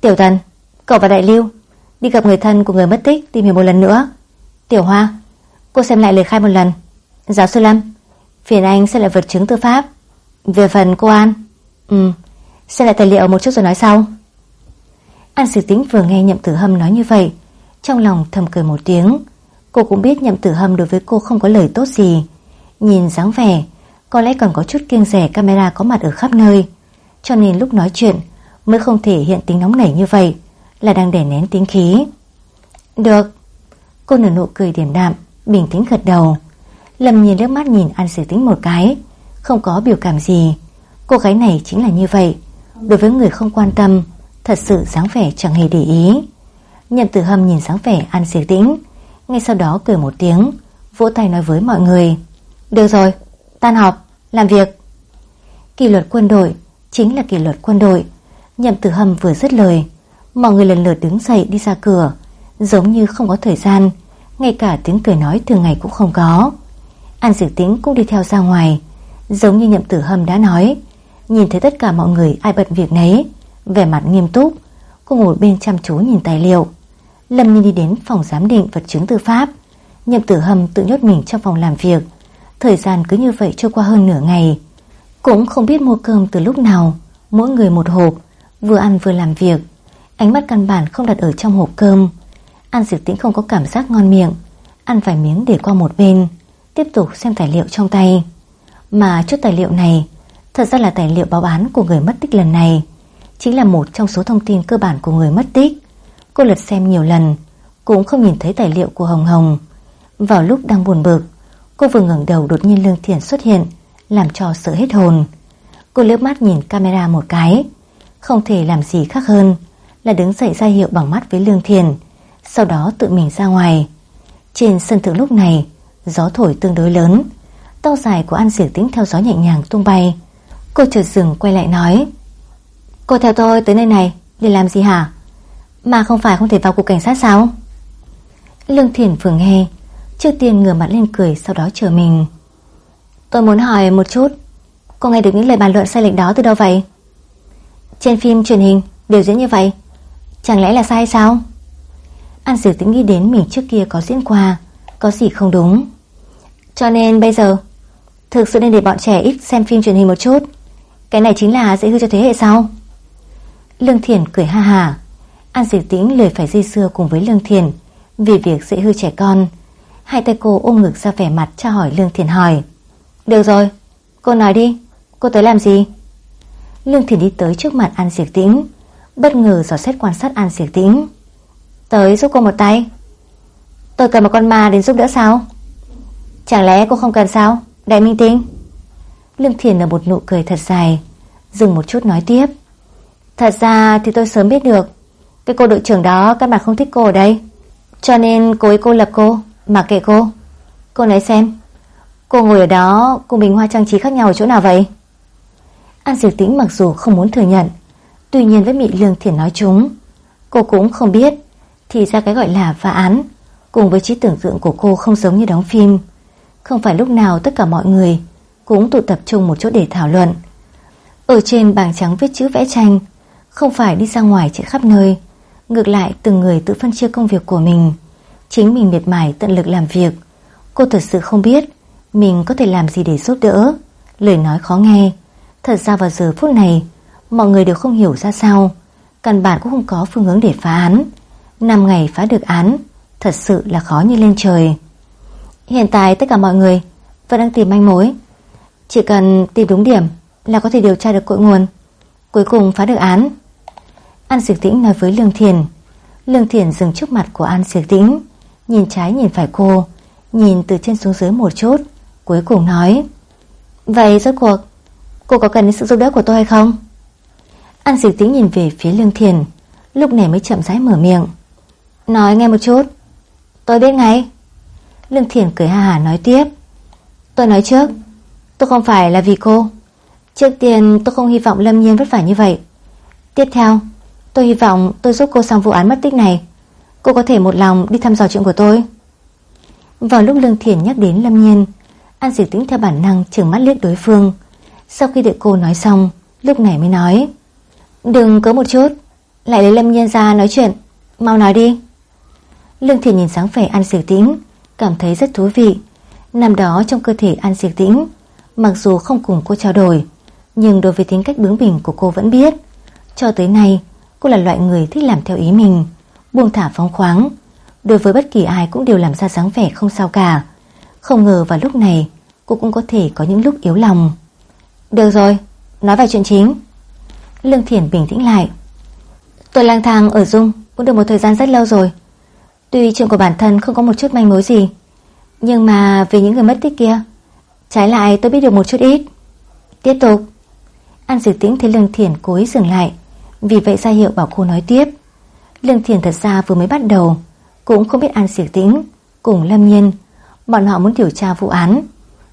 Tiểu Tần Cậu và Đại Lưu, Đi gặp người thân của người mất tích tìm hiểu một lần nữa. Tiểu Hoa, Cô xem lại lời khai một lần. Giáo sư Lâm, Phiền anh sẽ lại vật chứng tư pháp. Về phần cô An Ừ Xem lại tài liệu một chút rồi nói sau. An Sử Tính vừa nghe Nhậm Tử Hâm nói như vậy, Trong lòng thầm cười một tiếng. Cô cũng biết Nhậm Tử Hâm đối với cô không có lời tốt gì. Nhìn dáng vẻ, Có lẽ còn có chút kiêng rẻ camera có mặt ở khắp nơi. Cho nên lúc nói chuyện, Mới không thể hiện tính nóng nảy như vậy, Là đang đè nén tính khí. Được. Cô nở nụ cười điềm đạm, Bình tĩnh gật đầu. Lâm nhìn nước mắt nhìn An Sử Tính một cái, Không có biểu cảm gì. Cô gái này chính là như vậy. Đối với người không quan tâm Thật sự dáng vẻ chẳng hề để ý. Nhậm tử hâm nhìn dáng vẻ An Sử Tĩnh Ngay sau đó cười một tiếng Vỗ tay nói với mọi người Được rồi, tan họp, làm việc. Kỷ luật quân đội Chính là kỷ luật quân đội Nhậm tử hâm vừa dứt lời Mọi người lần lượt đứng dậy đi ra cửa Giống như không có thời gian Ngay cả tiếng cười nói thường ngày cũng không có. An Diệp Tĩnh cũng đi theo ra ngoài Giống như nhậm tử hâm đã nói Nhìn thấy tất cả mọi người ai bận việc nấy Vẻ mặt nghiêm túc, Cô ngồi bên chăm chú nhìn tài liệu. Lâm Nhi đi đến phòng giám định vật chứng tư pháp. Nhậm tử hâm tự nhốt mình trong phòng làm việc. Thời gian cứ như vậy trôi qua hơn nửa ngày. Cũng không biết mua cơm từ lúc nào. Mỗi người một hộp, Vừa ăn vừa làm việc. Ánh mắt căn bản không đặt ở trong hộp cơm. Ăn diệt tĩnh không có cảm giác ngon miệng. Ăn vài miếng để qua một bên, Tiếp tục xem tài liệu trong tay. Mà chút tài liệu này, Thật ra là tài liệu báo án của người mất tích lần này. Chính là một trong số thông tin cơ bản của người mất tích. Cô lật xem nhiều lần, Cũng không nhìn thấy tài liệu của Hồng Hồng. Vào lúc đang buồn bực, Cô vừa ngẩng đầu đột nhiên Lương Thiền xuất hiện, Làm cho sợ hết hồn. Cô liếc mắt nhìn camera một cái, Không thể làm gì khác hơn Là đứng dậy ra hiệu bằng mắt với Lương Thiền Sau đó tự mình ra ngoài. Trên sân thượng lúc này, Gió thổi tương đối lớn, tóc dài của An Diệp Tĩnh theo gió nhẹ nhàng tung bay. Cô chợt dừng quay lại nói Cô theo tôi tới nơi này Để làm gì hả? Mà không phải không thể vào cục cảnh sát sao? Lương Thiển vừa nghe Trước tiên ngửa mặt lên cười Sau đó chờ mình. Tôi muốn hỏi một chút, Cô nghe được những lời bàn luận sai lệch đó từ đâu vậy? Trên phim truyền hình Đều diễn như vậy, Chẳng lẽ là sai sao? An Sử tính nghĩ đến mình trước kia có diễn qua, Có gì không đúng. Cho nên bây giờ, Thực sự nên để bọn trẻ ít xem phim truyền hình một chút. Cái này chính là dễ hư cho thế hệ sau Lương Thiền cười ha hà An Diệp Tĩnh lời phải dây xưa cùng với Lương Thiền Vì việc dễ hư trẻ con. Hai tay cô ôm ngực ra vẻ mặt tra hỏi Lương Thiền hỏi Được rồi, cô nói đi Cô tới làm gì? Lương Thiền đi tới trước mặt An Diệp Tĩnh Bất ngờ dò xét quan sát An Diệp Tĩnh. Tới giúp cô một tay. Tôi cần một con ma đến giúp đỡ sao? Chẳng lẽ cô không cần sao Đại Minh Tinh? Lương Thiền nở một nụ cười thật dài Dừng một chút nói tiếp. Thật ra thì tôi sớm biết được. Cái cô đội trưởng đó, các bạn không thích cô ở đây. Cho nên cô ấy cô lập cô mà kệ cô. Cô nói xem, Cô ngồi ở đó cùng bình hoa trang trí khác nhau ở chỗ nào vậy? An Diệp Tĩnh mặc dù không muốn thừa nhận, Tuy nhiên với Mị Lương Thiền nói chúng, Cô cũng không biết. Thì ra cái gọi là phá án, Cùng với trí tưởng tượng của cô không giống như đóng phim. Không phải lúc nào tất cả mọi người Cũng tụ tập trung một chỗ để thảo luận. Ở trên bảng trắng viết chữ vẽ tranh không phải đi ra ngoài chạy khắp nơi, Ngược lại từng người tự phân chia công việc của mình. Chính mình miệt mài tận lực làm việc. Cô thật sự không biết Mình có thể làm gì để giúp đỡ. Lời nói khó nghe. Thật ra vào giờ phút này, Mọi người đều không hiểu ra sao. Căn bản cũng không có phương hướng để phá án. 5 ngày phá được án, Thật sự là khó như lên trời. Hiện tại tất cả mọi người Vẫn đang tìm manh mối. Chỉ cần tìm đúng điểm Là có thể điều tra được cội nguồn. Cuối cùng phá được án. An Diệp Tĩnh nói với Lương Thiền. Lương Thiền dừng trước mặt của An Diệp Tĩnh, Nhìn trái nhìn phải cô, Nhìn từ trên xuống dưới một chút, Cuối cùng nói, Vậy rốt cuộc, Cô có cần sự giúp đỡ của tôi hay không? An Diệp Tĩnh nhìn về phía Lương Thiền, Lúc này mới chậm rãi mở miệng. Nói nghe một chút, Tôi biết ngay. Lương Thiền cười ha hà nói tiếp, Tôi nói trước, Tôi không phải là vì cô. Trước tiên tôi không hy vọng Lâm Nhiên vất vả như vậy. Tiếp theo Tôi hy vọng tôi giúp cô xong vụ án mất tích này. Cô có thể một lòng đi thăm dò chuyện của tôi. Vào lúc Lương Thiển nhắc đến Lâm Nhiên, An Diệp Tĩnh theo bản năng trừng mắt liếc đối phương. Sau khi đợi cô nói xong, Lúc này mới nói, Đừng có một chút, Lại lấy Lâm Nhiên ra nói chuyện, Mau nói đi. Lương Thiển nhìn sáng vẻ An Diệp Tĩnh, Cảm thấy rất thú vị. Năm đó trong cơ thể An Diệp Tĩnh, Mặc dù không cùng cô trao đổi, Nhưng đối với tính cách bướng bỉnh của cô vẫn biết, Cho tới nay Cô là loại người thích làm theo ý mình Buông thả phóng khoáng. Đối với bất kỳ ai cũng đều làm ra dáng vẻ không sao cả. Không ngờ vào lúc này Cô cũng có thể có những lúc yếu lòng. Được rồi, nói về chuyện chính. Lương Thiển bình tĩnh lại. Tôi lang thang ở Dung Cũng được một thời gian rất lâu rồi. Tuy chuyện của bản thân không có một chút manh mối gì Nhưng mà về những người mất tích kia Trái lại tôi biết được một chút ít. Tiếp tục. An Dược Tĩnh thấy Lương Thiển cố ý dừng lại. Vì vậy ra hiệu bảo cô nói tiếp Lương thiền thật ra vừa mới bắt đầu Cũng không biết An Siệt Tĩnh Cùng Lâm Nhiên Bọn họ muốn điều tra vụ án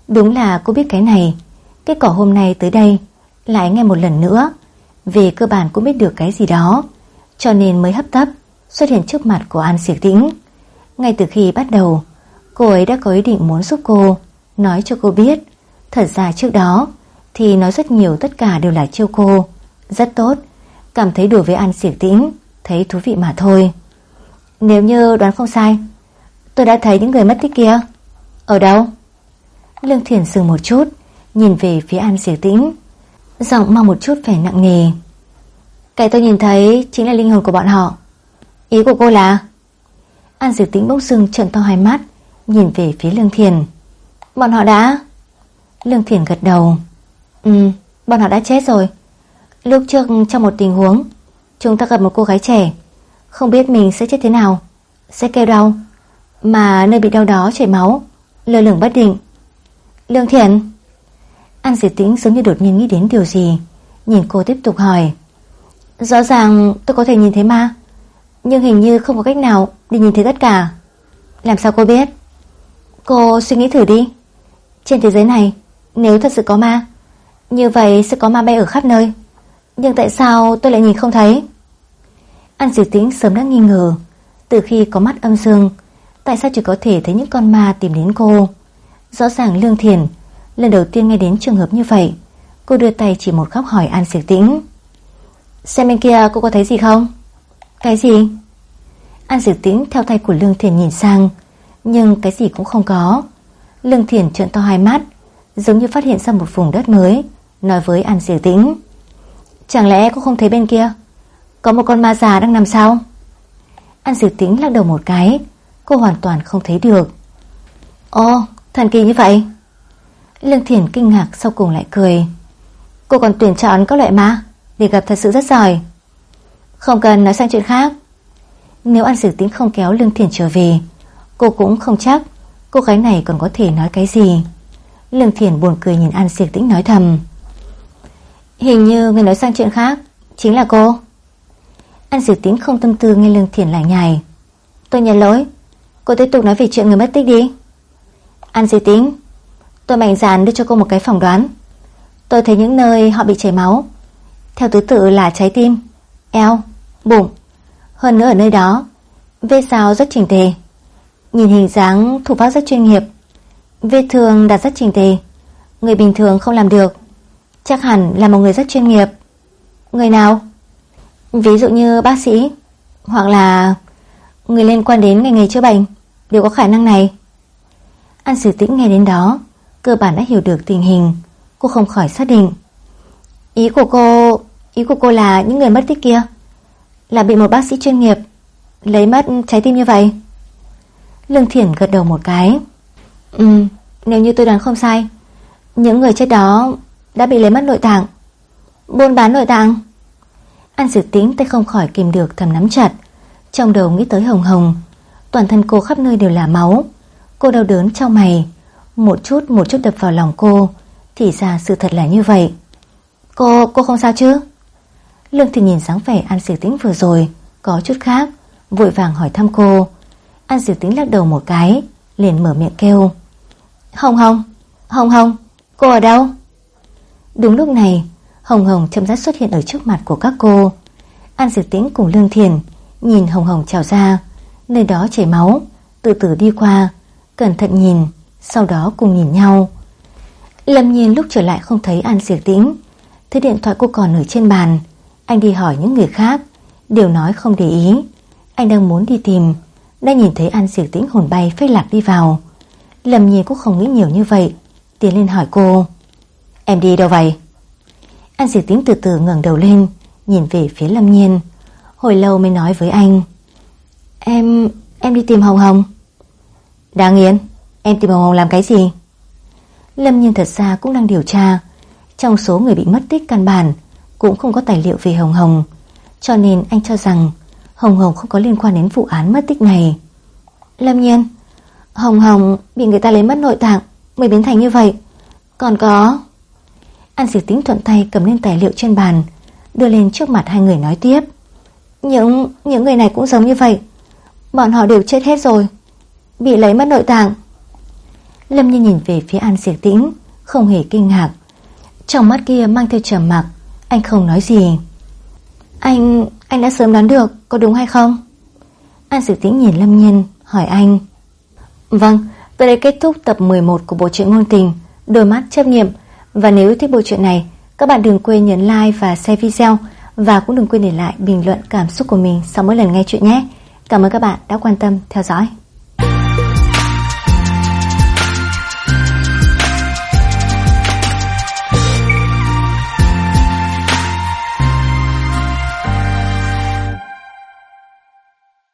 Đúng là cô biết cái này Kết quả hôm nay tới đây Lại nghe một lần nữa Về cơ bản cũng biết được cái gì đó Cho nên mới hấp tấp xuất hiện trước mặt của An Siệt Tĩnh. Ngay từ khi bắt đầu, cô ấy đã có ý định muốn giúp cô, nói cho cô biết. Thật ra trước đó thì nói rất nhiều tất cả đều là chiêu cô. Rất tốt, cảm thấy đùa với An Diệp Tĩnh, thấy thú vị mà thôi. Nếu như đoán không sai, tôi đã thấy những người mất tích kia. Ở đâu? Lương Thiền dừng một chút, nhìn về phía An Diệp Tĩnh. Giọng mang một chút vẻ nặng nề. Cái tôi nhìn thấy chính là linh hồn của bọn họ. Ý của cô là An Diệp Tĩnh bỗng dưng trợn to hai mắt Nhìn về phía Lương Thiền Bọn họ đã Lương Thiền gật đầu Ừ bọn họ đã chết rồi Lúc trước trong một tình huống, Chúng ta gặp một cô gái trẻ. Không biết mình sẽ chết thế nào, Sẽ kêu đau, Mà nơi bị đau đó chảy máu, Lơ lửng bất định. Lương thiện, An Diệp Tĩnh giống như đột nhiên nghĩ đến điều gì, Nhìn cô tiếp tục hỏi. Rõ ràng tôi có thể nhìn thấy ma, nhưng hình như không có cách nào để nhìn thấy tất cả. Làm sao cô biết? Cô suy nghĩ thử đi. Trên thế giới này, Nếu thật sự có ma, Như vậy sẽ có ma bay ở khắp nơi. Nhưng tại sao tôi lại nhìn không thấy? An diệt tính sớm đã nghi ngờ. Từ khi có mắt âm dương, Tại sao chỉ có thể thấy những con ma tìm đến cô? Rõ ràng Lương Thiền, Lần đầu tiên nghe đến trường hợp như vậy, Cô đưa tay chỉ một góc hỏi An diệt tĩnh. Xem bên kia cô có thấy gì không? Cái gì? An Diệp Tĩnh theo tay của Lương Thiền nhìn sang, Nhưng cái gì cũng không có. Lương Thiền trợn to hai mắt, Giống như phát hiện ra một vùng đất mới, Nói với An Diệp Tĩnh. Chẳng lẽ cô không thấy bên kia? Có một con ma già đang nằm sau An Diệp Tĩnh lắc đầu một cái. Cô hoàn toàn không thấy được. Ồ thần kỳ như vậy. Lương thiển kinh ngạc sau cùng lại cười. Cô còn tuyển chọn các loại ma, Để gặp thật sự rất giỏi. Không cần nói sang chuyện khác. Nếu An Dược Tĩnh không kéo Lương thiển trở về, Cô cũng không chắc Cô gái này còn có thể nói cái gì. Lương thiển buồn cười nhìn An Dược Tĩnh nói thầm. Hình như người nói sang chuyện khác Chính là cô. An dự tính không tâm tư nghe Lương thiển lại nhài Tôi nhận lỗi. Cô tiếp tục nói về chuyện người mất tích đi. An dự tính Tôi mạnh dạn đưa cho cô một cái phỏng đoán. Tôi thấy những nơi họ bị chảy máu Theo thứ tự là trái tim Eo, bụng. Hơn nữa ở nơi đó Vết sao rất chỉnh tề. Nhìn hình dáng thủ pháp rất chuyên nghiệp. Vết thương đặt rất chỉnh tề. Người bình thường không làm được. Chắc hẳn là một người rất chuyên nghiệp. Người nào? Ví dụ như bác sĩ, Hoặc là Người liên quan đến ngành nghề chữa bệnh, Đều có khả năng này. An Sử Tĩnh nghe đến đó, Cơ bản đã hiểu được tình hình. Cô không khỏi xác định. Ý của cô, Ý của cô là những người mất tích kia, Là bị một bác sĩ chuyên nghiệp Lấy mất trái tim như vậy. Lương Thiển gật đầu một cái. Ừ Nếu như tôi đoán không sai, Những người chết đó đã bị lấy mất nội tạng. Buôn bán nội tạng. An Dược Tĩnh tay không khỏi kìm được thầm nắm chặt. Trong đầu nghĩ tới Hồng Hồng Toàn thân cô khắp nơi đều là máu. Cô đau đớn trong mày. Một chút một chút đập vào lòng cô Thì ra sự thật là như vậy. Cô, cô không sao chứ? Lương thì nhìn sáng vẻ An Dược Tĩnh vừa rồi Có chút khác Vội vàng hỏi thăm cô. An Dược Tĩnh lắc đầu một cái Liền mở miệng kêu. Hồng Hồng, Hồng Hồng, cô ở đâu? Đúng lúc này, Hồng Hồng chậm rãi xuất hiện ở trước mặt của các cô. An Dược Tĩnh cùng Lương Thiền Nhìn Hồng Hồng trào ra. Nơi đó chảy máu, Từ từ đi qua, Cẩn thận nhìn, Sau đó cùng nhìn nhau. Lâm nhiên lúc trở lại không thấy An Dược Tĩnh. Thấy điện thoại cô còn ở trên bàn, Anh đi hỏi những người khác, Đều nói không để ý. Anh đang muốn đi tìm, Đã nhìn thấy An Dược Tĩnh hồn bay phách lạc đi vào. Lâm nhiên cũng không nghĩ nhiều như vậy, Tiến lên hỏi cô. Em đi đâu vậy? An diệt tím từ từ ngẩng đầu lên, Nhìn về phía Lâm Nhiên. Hồi lâu mới nói với anh, Em... em đi tìm Hồng Hồng. Đáng yên Em tìm Hồng Hồng làm cái gì? Lâm Nhiên thật ra cũng đang điều tra. Trong số người bị mất tích căn bản, Cũng không có tài liệu về Hồng Hồng. Cho nên anh cho rằng Hồng Hồng không có liên quan đến vụ án mất tích này. Lâm Nhiên, Hồng Hồng bị người ta lấy mất nội tạng, Mới biến thành như vậy. Còn có An Diệp Tĩnh thuận tay cầm lên tài liệu trên bàn, Đưa lên trước mặt hai người nói tiếp. Những những người này cũng giống như vậy. Bọn họ đều chết hết rồi. Bị lấy mất nội tạng. Lâm Nhi nhìn về phía An Diệp Tĩnh, Không hề kinh ngạc. Trong mắt kia mang theo trầm mặc, Anh không nói gì. Anh... anh đã sớm đoán được Có đúng hay không? An Diệp Tĩnh nhìn Lâm Nhiên, hỏi anh. Vâng Tới đây kết thúc tập 11 của bộ truyện ngôn tình, Đôi mắt chấp nghiệm và nếu thích bộ truyện này, các bạn đừng quên nhấn like và share video và cũng đừng quên để lại bình luận cảm xúc của mình sau mỗi lần nghe chuyện nhé. Cảm ơn các bạn đã quan tâm theo dõi.